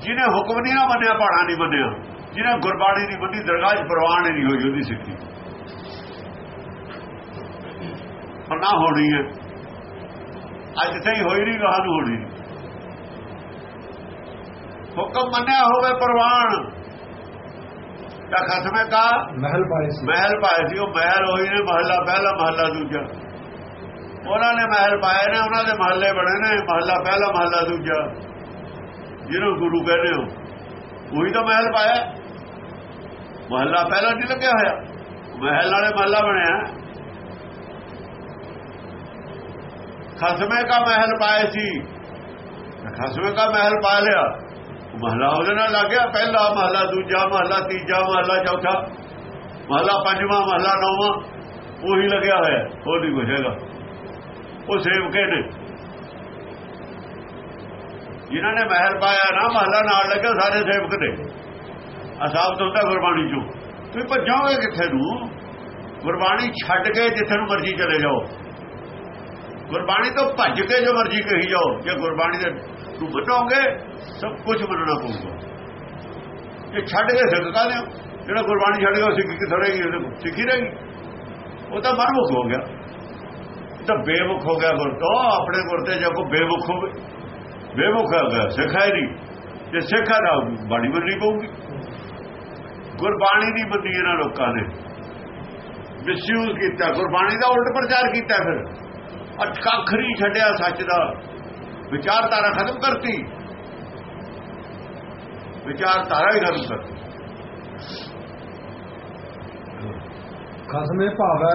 ਜਿਹਨੇ ਹੁਕਮ ਨਹੀਂ ਨਾ ਮੰਨਿਆ ਪਾਣਾ ਨਹੀਂ ਮੰਨਿਆ। ਜਿਹਨੇ ਗੁਰਬਾਣੀ ਨਹੀਂ ਮੰਨੀ ਦਰਗਾਹ 'ਚ ਪ੍ਰਵਾਨ ਹੀ ਨਹੀਂ ਹੋਈ ਉਹਦੀ ਸਿੱਖੀ। ਨਾ ਹੋਣੀ ਹੈ। ਅੱਜ ਤਾਈਂ ਹੋਈ ਨਹੀਂ ਗਾਹ ਨੂੰ ਹੋਣੀ। ਹੁਕਮ ਮੰਨਿਆ ਹੋਵੇ ਪ੍ਰਵਾਨ ਤਾਂ ਖਸਮੇ ਕਾ ਮਹਿਲ ਪਾਏ ਸੀ। ਮਹਿਲ ਪਾਏ ਸੀ ਉਹ ਮਹਿਲ ਹੋਈ ਨੇ ਮਹੱਲਾ ਪਹਿਲਾ ਮਹੱਲਾ ਦੂਜਾ। ਉਹਨਾਂ ਨੇ ਮਹਿਲ ਪਾਏ ਨੇ ਉਹਨਾਂ ਦੇ ਮਹੱਲੇ ਬਣੇ ਨੇ ਮਹੱਲਾ ਪਹਿਲਾ ਮਹੱਲਾ ਦੂਜਾ। ਜਿਹਨੂੰ ਗੁਰੂ ਕਹਿੰਦੇ ਹੋ ਉਹੀ ਤਾਂ ਮਹਿਲ ਪਾਇਆ। ਮਹੱਲਾ ਪਹਿਲਾ ਨਹੀਂ ਲੱਗਿਆ ਹੋਇਆ। ਮਹਿਲ ਵਾਲੇ ਮਹੱਲਾ ਬਣਿਆ। ਖਸਮੇ ਕਾ ਮਹਿਲ ਪਾਏ ਸੀ। ਖਸਮੇ ਕਾ ਮਹਿਲ ਪਾ ਲਿਆ। ਮਹੱਲਾ ਉਹਦੇ ਨਾਲ ਲੱਗ ਗਿਆ। ਪਹਿਲਾ ਮਹੱਲਾ, ਦੂਜਾ ਮਹੱਲਾ, ਤੀਜਾ ਮਹੱਲਾ, ਚੌਥਾ ਮਹੱਲਾ, ਪੰਜਵਾਂ ਮਹੱਲਾ, ਨੌਵਾਂ ਉਹੀ ਲੱਗਿਆ ਹੋਇਆ। ਹੋਰ ਨਹੀਂ ਕੁਛ ਹੈਗਾ। ਉਹ ਸੇਵਕੇ ਨੇ। ਜਿਨ੍ਹਾਂ ਨੇ ਮਹਿਲ ਪਾਇਆ ਨਾ, ਮਹੱਲਾ ਨਾਲ ਲੱਗਾ ਸਾਰੇ ਸੇਵਕ ਨੇ। ਅਸਾਬ ਤੋਂ ਹੁੰਦਾ ਗੁਰਬਾਣੀ ਚੋਂ। ਤੁਸੀਂ ਭੱਜੋਗੇ ਕਿੱਥੇ ਨੂੰ? ਗੁਰਬਾਣੀ ਛੱਡ ਕੇ ਜਿੱਥੇ ਨੂੰ ਮਰਜ਼ੀ ਚਲੇ ਜਾਓ। ਗੁਰਬਾਣੀ ਤੋਂ ਭੱਜ ਕੇ ਜੋ ਮਰਜ਼ੀ ਕਹੀ ਜਾਓ, ਜੇ ਗੁਰਬਾਣੀ ਦੇ ਨੂੰ ਮੰਨੋਗੇ ਸਭ ਕੁਝ ਮੰਨਣਾ ਪਊਗਾ। ਇਹ ਛੱਡ ਕੇ ਸਿੱਖ ਕਾਹਦੇ ਹੋ? ਜਿਹੜਾ ਗੁਰਬਾਣੀ ਛੱਡ ਗਿਆ, ਉਹ ਸਿੱਖ ਕਿੱਥੋਂ ਰਹੇਗੀ? ਸਿੱਖੀ ਰਹੇਗੀ। ਉਹ ਤਾਂ ਮਨਮੁਖ ਹੋ ਗਿਆ। ਤਾਂ ਬੇਮੁਖ ਹੋ ਗਿਆ ਗੁਰ ਤੋਂ। ਆਪਣੇ ਗੁਰ ਤੇ ਜੇ ਕੋ ਬੇਮੁਖ ਹੋਵੇ, ਬੇਮੁਖ ਹੋ ਗਿਆ, ਸਿੱਖਾ ਹੀ ਨਹੀਂ। ਜੇ ਸਿੱਖਾ ਦਾ ਬਾਣੀ ਮੰਨਣੀ ਪਊਗੀ। ਗੁਰਬਾਣੀ ਦੀ ਮੰਨੀ ਇਹਨਾਂ ਲੋਕਾਂ ਨੇ। ਮਿਸਯੂਜ਼ ਕੀਤਾ, ਗੁਰਬਾਣੀ ਦਾ ਉਲਟ ਪ੍ਰਚਾਰ ਕੀਤਾ ਫਿਰ। ਅਟਕਾਖਰੀ ਛੱਡਿਆ ਸੱਚ ਦਾ। ਵਿਚਾਰਧਾਰਾ ਖਤਮ ਕਰਤੀ। ਵਿਚਾਰਧਾਰਾ ਹੀ ਖਤਮ ਕਰਤੀ। ਖਸਮੇ ਭਾਵੈ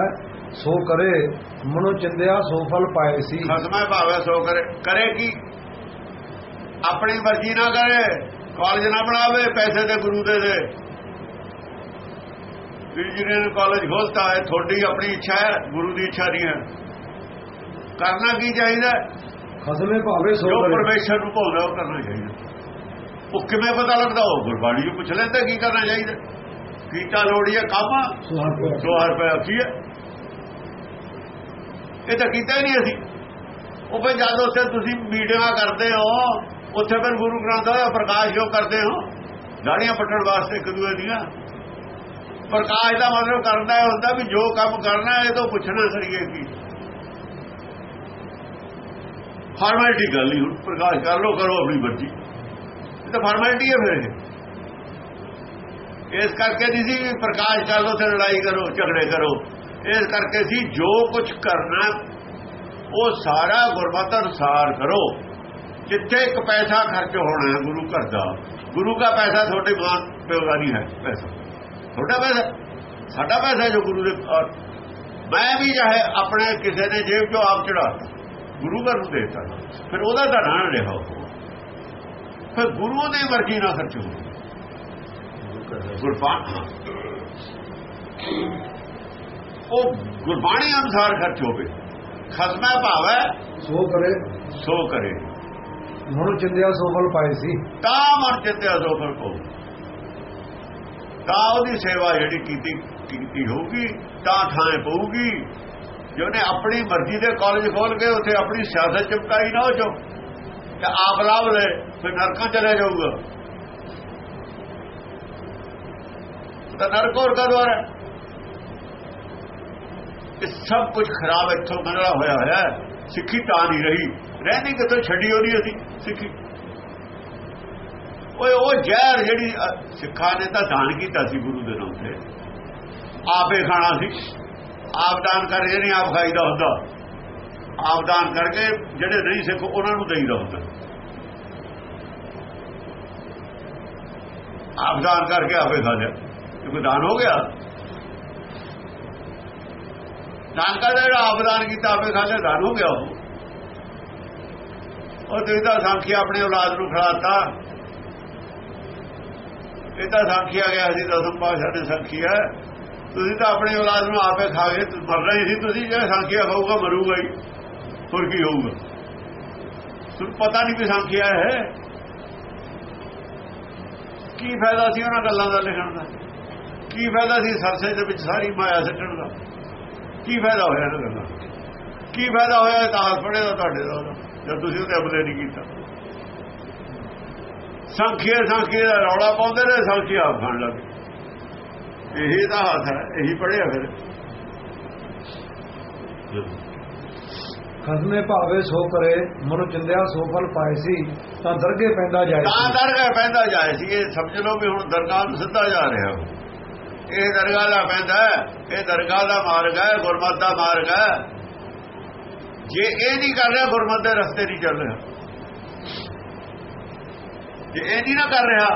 ਸੋ ਕਰੇ ਮਨੋ ਚਿੰਦਿਆ ਸੋ ਫਲ ਪਾਏ ਸੀ। ਖਸਮੈ ਭਾਵੇਂ ਸੋ ਕਰੇ। ਕਰੇ ਕੀ? ਆਪਣੀ ਮਰਜ਼ੀ ਨਾ ਕਰੇ ਕਾਲਜ ਨਾ ਬਣਾਵੇ ਪੈਸੇ ਦੇ ਗੁਰੂ ਦੇ ਦੇ। ਇੰਜੀਨੀਅਰਿੰਗ ਕਾਲਜ ਖੋਲਤਾ ਹੈ ਤੁਹਾਡੀ ਆਪਣੀ ਇੱਛਾ ਹੈ ਗੁਰੂ ਦੀ ਇੱਛਾ ਨਹੀਂ ਹੈ। ਕਰਨਾ ਕੀ ਚਾਹੀਦਾ? ਖਸਮੇ ਭਾਵੇ ਸੋ ਜੋ ਪਰਮੇਸ਼ਰ ਨੂੰ ਭੁੱਲਦਾ ਉਹ ਕਰਨਾ ਚਾਹੀਦਾ। ਉਹ ਕਿਵੇਂ ਪਤਾ ਲੱਗਦਾ? ਉਹ ਗੁਰਬਾਣੀ ਨੂੰ ਪੁੱਛ ਲੈਂਦਾ ਕੀ ਕਰਨਾ ਚਾਹੀਦਾ? ਕੀਤਾ ਲੋੜੀਏ ਕੰਮ? ਸੁਹਾਰ ਪਿਆ। 2000 ਰੁਪਏ ਕੀ ਹੈ? ਇਹ ਤਾਂ ਕੀਤਾ ਹੀ ਨਹੀਂ ਅਸੀਂ। ਉਹ ਫਿਰ ਜਦ ਉੱਥੇ ਤੁਸੀਂ ਮੀਟਿੰਗਾਂ ਕਰਦੇ ਹੋ ਉੱਥੇ ਫਿਰ ਗੁਰੂ ਗ੍ਰੰਥ ਦਾ ਪ੍ਰਕਾਸ਼ ਕਿਉਂ ਕਰਦੇ ਹੋ ਦਾੜੀਆਂ ਪੱਟਣ ਵਾਸਤੇ ਇੱਕ ਦੂਏ ਦੀਆਂ। ਪ੍ਰਕਾਸ਼ ਦਾ ਮਤਲਬ ਕਰਦਾ ਇਹ ਹੁੰਦਾ ਵੀ ਜੋ ਕੰਮ ਕਰਨਾ ਹੈ ਇਹ ਤੋਂ ਪੁੱਛਣਾ ਸਰੀਏ ਕੀ। ਫਾਰਮੈਲਿਟੀ ਗੱਲ ਨਹੀਂ, ਹੁਣ ਪ੍ਰਕਾਸ਼ ਕਰ ਲੋ ਕਰੋ ਆਪਣੀ ਮਰਜ਼ੀ। ਇਹ ਤਾਂ ਫਾਰਮੈਲਿਟੀ ਹੈ ਫਿਰ ਇਸ ਕਰਕੇ ਨਹੀਂ ਸੀ ਪ੍ਰਕਾਸ਼ ਕਰ ਲੋ ਤੇ ਲੜਾਈ ਕਰੋ, ਝਗੜੇ ਕਰੋ। ਇਸ ਕਰਕੇ ਸੀ ਜੋ ਕੁਝ ਕਰਨਾ, ਉਹ ਸਾਰਾ ਗੁਰਮਤਿ ਅਨੁਸਾਰ ਕਰੋ। ਜਿੱਥੇ ਇੱਕ ਪੈਸਾ ਖਰਚ ਹੋਣਾ ਹੈ ਗੁਰੂ ਘਰ ਦਾ, ਗੁਰੂ ਦਾ ਪੈਸਾ ਤੁਹਾਡੇ ਮਾਂ ਪਿਓ ਦਾ ਨਹੀਂ ਹੈ ਪੈਸਾ। ਤੁਹਾਡਾ ਪੈਸਾ, ਸਾਡਾ ਪੈਸਾ ਜੋ ਗੁਰੂ ਦੇ ਮੈਂ ਵੀ ਚਾਹੇ ਆਪਣੇ ਕਿਸੇ ਨੇ ਜੇਬ ਚੋਂ ਆਪ ਚੜਾ ਗੁਰੂ ਘਰ ਨੂੰ ਦੇਤਾ ਫਿਰ ਉਹਦਾ ਤਾਂ ਨਾ ਰਿਹਾ ਉਹ ਫਿਰ ਗੁਰੂ ਦੀ ਮਰਜ਼ੀ ਨਾਲ ਖਰਚ ਹੋ ਗੁਰਬਾਣੀ ਉਹ ਗੁਰਬਾਣੀ ਅਨੁਸਾਰ ਖਰਚ ਹੋਵੇ। ਖਸਮੈ ਭਾਵੈ ਸੋ ਕਰੇ। ਸੋ ਕਰੇ। ਮਨੋ ਚਿੰਦਿਆ ਸੋ ਫਲ ਪਾਏ ਸੀ। ਤਾਂ ਮਨ ਚਿੱਤਿਆ ਸੋ ਫਲ ਕੋ ਤਾਂ ਉਹਦੀ ਸੇਵਾ ਜਿਹੜੀ ਕੀਤੀ ਕੀਤੀ ਹੋਊਗੀ ਤਾਂ ਥਾਂ ਪਊਗੀ। ਜੇ ਉਹਨੇ ਆਪਣੀ ਮਰਜ਼ੀ ਦੇ ਕਾਲਜ ਖੋਲ ਕੇ ਉੱਥੇ ਆਪਣੀ ਸਿਆਸਤ ਚਿਪਕਾਈ ਨਾ ਹੋ ਚੋ, ਤੇ ਆਪ ਲਾਭ ਲੈ, ਫਿਰ ਨਰਕਾਂ ਚਲੇ ਜਾਊਗਾ। ਤਾਂ ਨਰਕ ਹੋਰ ਕਾ ਦੁਆਰ ਇਹ ਸਭ ਕੁਝ ਖਰਾਬ ਇੱਥੋਂ ਗੰਢਲਾ ਹੋਇਆ ਹੋਇਆ ਸਿੱਖੀ ਤਾਂ ਨਹੀਂ ਰਹੀ। ਰਹਿਣੀ ਕਿਤੋਂ ਛੱਡੀ ਉਹਦੀ ਅਸੀਂ ਸਿੱਖੀ? ਓਏ, ਉਹ ਜ਼ਹਿਰ ਜਿਹੜੀ ਸਿੱਖਾਂ ਨੇ ਤਾਂ ਦਾਨ ਕੀਤਾ ਸੀ ਗੁਰੂ ਦੇ ਨਾਮ ਤੇ। ਆਪੇ ਖਾਣਾ ਸੀ। ਆਪ ਦਾਨ ਕਰਕੇ ਨਹੀਂ ਆਪ ਖਾਈਦਾ ਹੁੰਦਾ। ਆਪ ਦਾਨ ਕਰਕੇ ਜਿਹੜੇ ਨਹੀਂ ਸਿੱਖ, ਉਹਨਾਂ ਨੂੰ ਦੇਈਦਾ ਹੁੰਦਾ। ਆਪ ਦਾਨ ਕਰਕੇ ਆਪੇ ਖਾ ਲਿਆ। ਕਿਉਂਕਿ ਦਾਨ ਹੋ ਗਿਆ? ਦਾਨ ਕਰਦਾ ਜਿਹੜਾ ਆਪ ਦਾਨ ਕੀਤਾ, ਆਪੇ ਖਾ ਲਿਆ, ਦਾਨ ਹੋ ਗਿਆ ਉਹ। ਉਹ ਤੁਸੀਂ ਤਾਂ ਸਾਖੀ ਆਪਣੀ ਔਲਾਦ ਨੂੰ ਖਿਲਾਤਾ ਇਹ ਤਾਂ ਸਾਖੀ ਆ ਗਿਆ ਅਸੀਂ ਦਸਮ ਪਾਸ਼ਾ ਦੇ ਸਾਖੀ ਹੈ। ਤੁਸੀਂ ਤਾਂ ਆਪਣੀ ਔਲਾਦ ਨੂੰ ਆਪੇ ਖਾ ਕੇ ਮਰਨਾ ਹੀ ਸੀ ਤੁਸੀਂ ਜਿਹੜਾ ਸੰਖਿਆ ਖਾਊਗਾ ਮਰੂਗਾ ਹੀ। ਹੋਰ ਕੀ ਹੋਊਗਾ? ਤੁਹਾਨੂੰ ਪਤਾ ਨਹੀਂ ਵੀ ਸੰਖਿਆ ਹੈ। ਕੀ ਫਾਇਦਾ ਸੀ ਉਹਨਾਂ ਗੱਲਾਂ ਦਾ ਲਿਖਣ ਦਾ? ਕੀ ਫਾਇਦਾ ਸੀ ਸਰਸੇ ਦੇ ਵਿੱਚ ਸਾਰੀ ਮਾਇਆ ਸੱਟਣ ਦਾ? ਕੀ ਫਾਇਦਾ ਹੋਇਆ ਇਹਨਾਂ ਗੱਲਾਂ ਦਾ? ਕੀ ਫਾਇਦਾ ਹੋਇਆ ਇਤਿਹਾਸ ਪੜ੍ਹੇ ਦਾ ਤੁਹਾਡੇ ਦਾ ਉਹਦਾ, ਜਦ ਤੁਸੀਂ ਉਹਦੇ ਅਪਲੇ ਨਹੀਂ ਕੀਤਾ। ਸੰਖੀਏ ਸੰਖੀਏ ਦਾ ਰੌਲਾ ਪਾਉਂਦੇ ਨੇ ਸੰਖੀ ਆਪ ਖਾਣ ਲੱਗੇ ਇਹੀ ਤਾਂ ਹੱਥ ਹੈ ਇਹੀ ਪੜਿਆ ਫਿਰ। ਖਸਮੇ ਭਾਵੇ ਸੋ ਕਰੇ ਮਨੋ ਚਿੰਦਿਆ ਸੋ ਫਲ ਪਾਏ ਸੀ ਤਾਂ ਦਰਗੇ ਪੈਂਦਾ ਜਾਏ ਤਾਂ ਸੀ। ਦਰਗਾਹ ਪੈਂਦਾ ਜਾਏ ਸੀ ਇਹ ਸਮਝ ਲਓ ਵੀ ਹੁਣ ਦਰਗਾਹ ਨੂੰ ਸਿੱਧਾ ਜਾ ਰਿਹਾ ਇਹ ਦਰਗਾਹ ਦਾ ਪੈਂਦਾ ਇਹ ਦਰਗਾਹ ਦਾ ਮਾਰਗ ਹੈ ਗੁਰਮਤ ਦਾ ਮਾਰਗ ਹੈ। ਜੇ ਇਹ ਨਹੀਂ ਕਰ ਰਿਹਾ ਗੁਰਮਤ ਦੇ ਰਸਤੇ ਨਹੀਂ ਚੱਲ ਰਿਹਾ। ਜੇ ਇਹ ਨਹੀਂ ਨਾ ਕਰ ਰਿਹਾ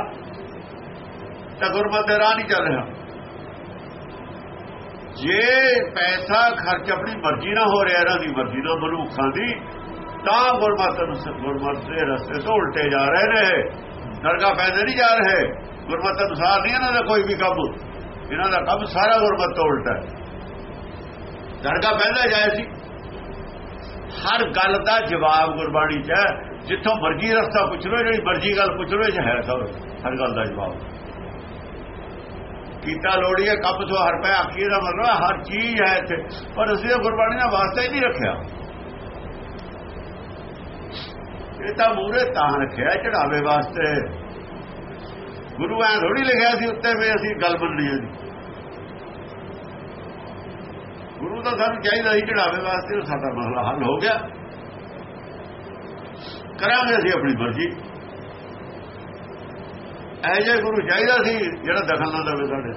ਤਾਂ ਗੁਰਮਤ ਦੇ ਰਾਹ ਨਹੀਂ ਚੱਲ ਰਿਹਾ। ਜੇ ਪੈਸਾ ਖਰਚ ਆਪਣੀ ਮਰਜ਼ੀ ਨਾਲ ਹੋ ਰਿਹਾ, ਇਹਨਾਂ ਦੀ ਮਰਜ਼ੀ ਨਾਲ, ਮਨੁੱਖਾਂ ਦੀ, ਤਾਂ ਗੁਰਮਤਿ ਨੂੰ ਗੁਰਮਤ ਦੇ ਰਸਤੇ ਤੋਂ ਉਲਟੇ ਜਾ ਰਹੇ ਨੇ। ਦਰਗਾਹ ਪੈਦੇ ਨਹੀਂ ਜਾ ਰਹੇ। ਗੁਰਮਤ ਅਨੁਸਾਰ ਨਹੀਂ ਇਹਨਾਂ ਦਾ ਕੋਈ ਵੀ ਕੰਮ। ਇਹਨਾਂ ਦਾ ਕੰਮ ਸਾਰਾ ਗੁਰਮਤ ਤੋਂ ਉਲਟਾ ਹੈ। ਦਰਗਾਹ ਪੈਦਾ ਜਾਏ ਸੀ। ਹਰ ਗੱਲ ਦਾ ਜਵਾਬ ਗੁਰਬਾਣੀ 'ਚ ਹੈ। ਜਿੱਥੋਂ ਮਰਜ਼ੀ ਰਸਤਾ ਪੁੱਛ ਲੋ ਜਿਹੜੀ ਮਰਜ਼ੀ ਗੱਲ ਪੁੱਛ ਲੋ ਇਹ 'ਚ ਹੈ ਸਭ। ਹਰ ਗੱਲ ਦਾ ਜਵਾਬ। ਕੀਤਾ ਲੋੜੀਏ ਕੰਮ ਤੋਂ ਹਰ ਪੈ ਆਖੀ ਦਾ ਮਤਲਬ ਹਰ ਚੀਜ਼ ਹੈ ਇੱਥੇ। ਪਰ ਅਸੀਂ ਤਾਂ ਗੁਰਬਾਣੀ ਦਾ ਵਾਸਤਾ ਹੀ ਨਹੀਂ ਰੱਖਿਆ। ਇਹ ਤਾਂ ਮੂਰੇ ਤਾਂ ਰੱਖਿਆ ਚੜਾਵੇ ਵਾਸਤੇ। ਗੁਰੂ ਐ ਥੋੜੀ ਲਿਖਿਆ ਸੀ, ਉੱਤੇ ਵੀ ਅਸੀਂ ਗੱਲ ਮੰਨਣੀ ਹੈ ਜੀ। ਗੁਰੂ ਦਾ ਸਾਨੂੰ ਚਾਹੀਦਾ ਸੀ ਚੜਾਵੇ ਵਾਸਤੇ ਉਹ ਸਾਡਾ ਮਸਲਾ ਹੱਲ ਹੋ ਗਿਆ। ਕਰਾਂਗੇ ਅਸੀਂ ਆਪਣੀ ਮਰਜ਼ੀ। ਐ ਜੇ ਗੁਰੂ ਚਾਹੀਦਾ ਸੀ, ਜਿਹੜਾ ਦਖਲ ਨਾ ਦੇਵੇ ਸਾਡੇ।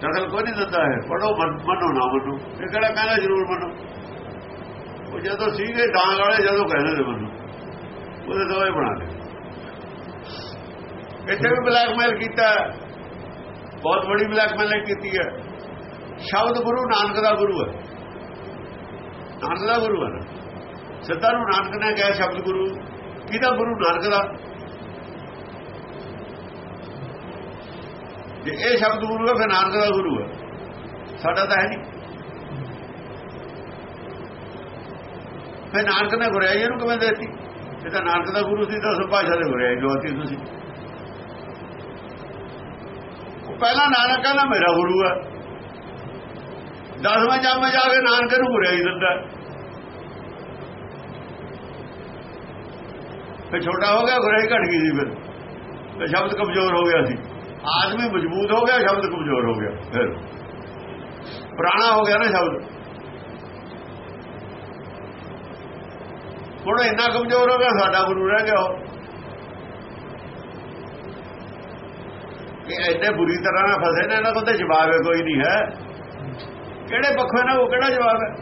ਦਖਲ ਕੋਈ ਨਹੀਂ ਦਿੰਦਾ ਹੈ ਪੜੋ ਮੰਨੋ ਨਾ ਮੰਨੋ। ਇਹ ਕਿਹੜਾ ਕਹਿੰਦਾ ਜ਼ਰੂਰ ਮੰਨੋ। ਉਹ ਜਦੋਂ ਸੀਗੇ, ਡਾਂਗ ਵਾਲੇ ਜਦੋਂ ਕਹਿੰਦੇ ਨੇ ਮੰਨੋ। ਉਹਦੇ ਦੋਏ ਬਣਾ ਲਏ ਇੱਥੇ ਵੀ ਬਲੈਕਮੇਲ ਕੀਤਾ ਬਹੁਤ ਬੜੀ ਬਲੈਕਮੇਲ ਕੀਤੀ ਹੈ। ਸ਼ਬਦ ਗੁਰੂ ਨਾਨਕ ਦਾ ਗੁਰੂ ਹੈ। ਨਾਨਕ ਦਾ ਗੁਰੂ ਹੈ ਨਾ। ਸਿੱਧਾ ਨੂੰ ਨਾਨਕ ਨੇ ਕਿਹਾ ਸ਼ਬਦ ਗੁਰੂ। ਕਿਹਦਾ ਗੁਰੂ? ਨਾਨਕ ਦਾ। ਜੇ ਇਹ ਸ਼ਬਦ ਗੁਰੂ ਹੈ, ਫਿਰ ਨਾਨਕ ਦਾ ਗੁਰੂ ਹੈ। ਸਾਡਾ ਤਾਂ ਹੈ ਨਹੀਂ। ਫਿਰ ਨਾਨਕ ਨੇ ਗੁਰਿਆਈ ਇਹਨੂੰ ਕਿਵੇਂ ਦੇਤੀ? ਇਹ ਤਾਂ ਨਾਨਕ ਦਾ ਗੁਰੂ ਸੀ, ਤਾਂ ਉਸ ਦੇ ਗੁਰਿਆਈ ਲਵਾਤੀ ਤੁਸੀਂ। ਉਹ ਪਹਿਲਾਂ ਨਾਨਕ ਕਹਿੰਦਾ, ਮੇਰਾ ਗੁਰੂ ਹੈ। ਦਸਵੇਂ ਜੰਮ ਜਾ ਕੇ ਨਾਨਕ ਨੂੰ ਗੁਰਿਆਈ ਦਿੰਦਾ ਫਿਰ ਛੋਟਾ ਹੋ ਗਿਆ, ਗੁਰਿਆਈ ਘਟ ਗਈ ਸੀ ਫਿਰ। ਤੇ ਸ਼ਬਦ ਕਮਜ਼ੋਰ ਹੋ ਗਿਆ ਸੀ। ਆਦਮੀ ਮਜ਼ਬੂਤ ਹੋ ਗਿਆ, ਸ਼ਬਦ ਕਮਜ਼ੋਰ ਹੋ ਗਿਆ। ਫਿਰ ਪੁਰਾਣਾ ਹੋ ਗਿਆ ਨਾ ਸ਼ਬਦ। ਹੁਣ ਇੰਨਾ ਕਮਜ਼ੋਰ ਹੋ ਗਿਆ, ਸਾਡਾ ਗੁਰੂ ਰਹਿ ਗਿਆ ਉਹ। ਇਹ ਐਡੇ ਬੁਰੀ ਤਰ੍ਹਾਂ ਨਾਲ ਫਸੇ ਨੇ, ਇਹਨਾਂ ਕੋਲ ਤਾਂ ਜਵਾਬ ਹੈ ਕੋਈ ਨਹੀਂ ਹੈ। ਕਿਹੜੇ ਪੱਖੋਂ ਨਾ ਉਹ ਕਿਹੜਾ ਜਵਾਬ ਹੈ?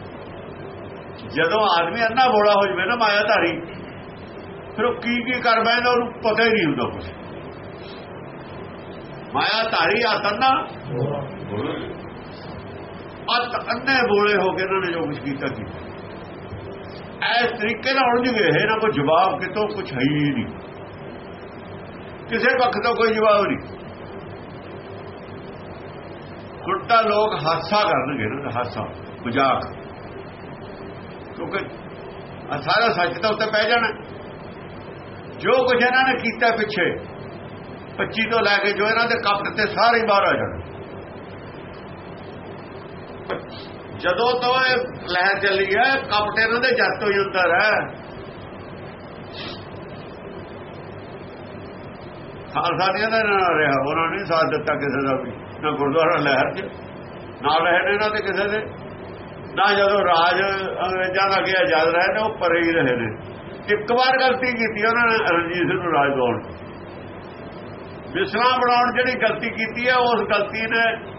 ਜਦੋਂ ਆਦਮੀ ਅੰਨਾ ਬੋਲਾ ਹੋ ਜਵੇ ਨਾ ਮਾਇਆ ਧਾਰੀ, ਫਿਰ ਉਹ ਕੀ ਕੀ ਕਰ ਬੈਂਦਾ ਉਹਨੂੰ ਪਤਾ ਹੀ ਨਹੀਂ ਹੁੰਦਾ ਕੁਝ ਮਾਇਆ ਧਾਰੀ ਆਤਨਾ ਅਤ ਅੰਨੇ ਬੋਲੇ ਹੋ ਕੇ ਇਹਨਾਂ ਨੇ ਜੋ ਕੁਝ ਕੀਤਾ ਕੀਤਾ ਇਸ ਤਰੀਕੇ ਨਾਲ ਉਲਝ ਗਏ ਇਹਨਾਂ ਕੋਲ ਜਵਾਬ ਕਿਤੋਂ ਕੁਝ ਹੈ ਹੀ ਨਹੀਂ। ਕਿਸੇ ਪੱਖ ਤੋਂ ਕੋਈ ਜਵਾਬ ਨਹੀਂ। ਖੁੱਟਾ ਲੋਕ ਹਾਸਾ ਕਰਨਗੇ ਨਾ, ਹਾਸਾ, ਮਜ਼ਾਕ। ਕਿਉਂਕਿ ਸਾਰਾ ਸੱਚ ਤਾਂ ਉੱਤੇ ਪੈ ਜਾਣਾ। ਜੋ ਕੁਝ ਇਹਨਾਂ ਨੇ ਕੀਤਾ ਪਿੱਛੇ 25 ਤੋਂ ਲੈ ਕੇ ਜੋ ਇਹਨਾਂ ਦੇ ਕਪਟ ਤੇ ਸਾਰੇ ਹੀ ਬਾਹਰ ਆ ਜਾਣ। ਜਦੋਂ ਤੋਂ ਇਹ ਲਹਿਰ ਚੱਲੀ ਹੈ ਕਪਟ ਇਹਨਾਂ ਦੇ ਜੱਟ ਤੋਂ ਹੀ ਉੱਤਰ ਹੈ। ਖਾਲਸਾ ਨਹੀਂ ਇਹਨਾਂ ਨਾਲ ਰਿਹਾ, ਉਹਨਾਂ ਨੇ ਸਾਥ ਦਿੱਤਾ ਕਿਸੇ ਦਾ ਵੀ, ਨਾ ਗੁਰਦੁਆਰਾ ਲਹਿਰ ਚ, ਨਾ ਰਹੇ ਨੇ ਇਹਨਾਂ ਤੇ ਕਿਸੇ ਦੇ, ਨਾ ਜਦੋਂ ਰਾਜ ਅੰਗਰੇਜ਼ਾਂ ਦਾ ਗਿਆ ਆਜ਼ਾਦ ਰਹੇ ਨੇ, ਉਹ ਪਰੇ ਹੀ ਰਹੇ ਨੇ। ਇੱਕ ਵਾਰ ਗਲਤੀ ਕੀਤੀ ਉਹਨਾਂ ਨੇ, ਰਣਜੀਤ ਸਿੰਘ ਨੂੰ ਰਾਜ ਦੌੜ ਵਿਸਲਾ ਬਣਾਉਣ ਜਿਹੜੀ ਗਲਤੀ ਕੀਤੀ ਹੈ, ਉਸ ਗਲਤੀ ਨੇ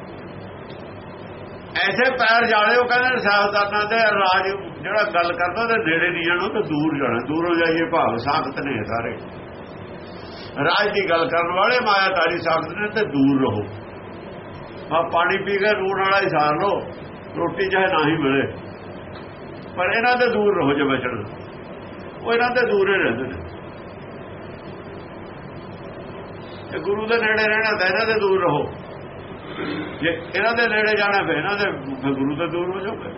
ਐਸੇ ਪੈਰ ਜਾਣੇ ਉਹ ਕਹਿੰਦੇ ਸਾਹਦਾਨਾ ਤੇ ਰਾਜ ਜਿਹੜਾ ਗੱਲ ਕਰਦਾ, ਉਹਦੇ ਨੇੜੇ ਨਹੀਂ ਜਾਣਾ ਤੇ ਦੂਰ ਜਾਣਾ। ਦੂਰ ਹੋ ਜਾਈਏ ਭਾਵ, ਸਾਖਤ ਨੇ ਸਾਰੇ। ਰਾਜ ਦੀ ਗੱਲ ਕਰਨ ਵਾਲੇ ਮਾਇਆਤਾਰੀ ਸਾਖਤ ਨੇ ਤੇ ਦੂਰ ਰਹੋ। ਆ ਪਾਣੀ ਪੀ ਕੇ ਰੂਣ ਵਾਲਾ ਹੀ ਸਾਰ ਲੋ ਰੋਟੀ ਚਾਹੇ ਨਾ ਹੀ ਮਿਲੇ। ਪਰ ਇਹਨਾਂ ਦੇ ਦੂਰ ਰਹੋ ਜੇ ਬਚਣ। ਉਹ ਇਹਨਾਂ ਦੇ ਦੂਰ ਹੀ ਰਹਿੰਦੇ ਨੇ। ਤੇ ਗੁਰੂ ਦੇ ਨੇੜੇ ਰਹਿਣਾ ਤਾਂ ਇਹਨਾਂ ਦੇ ਦੂਰ ਰਹੋ। ਜੇ ਇਹਨਾਂ ਦੇ ਨੇੜੇ ਜਾਣਾ ਫਿਰ ਇਹਨਾਂ ਦੇ ਗੁਰੂ ਤੋਂ ਦੂਰ ਹੋ ਜਾਓਗੇ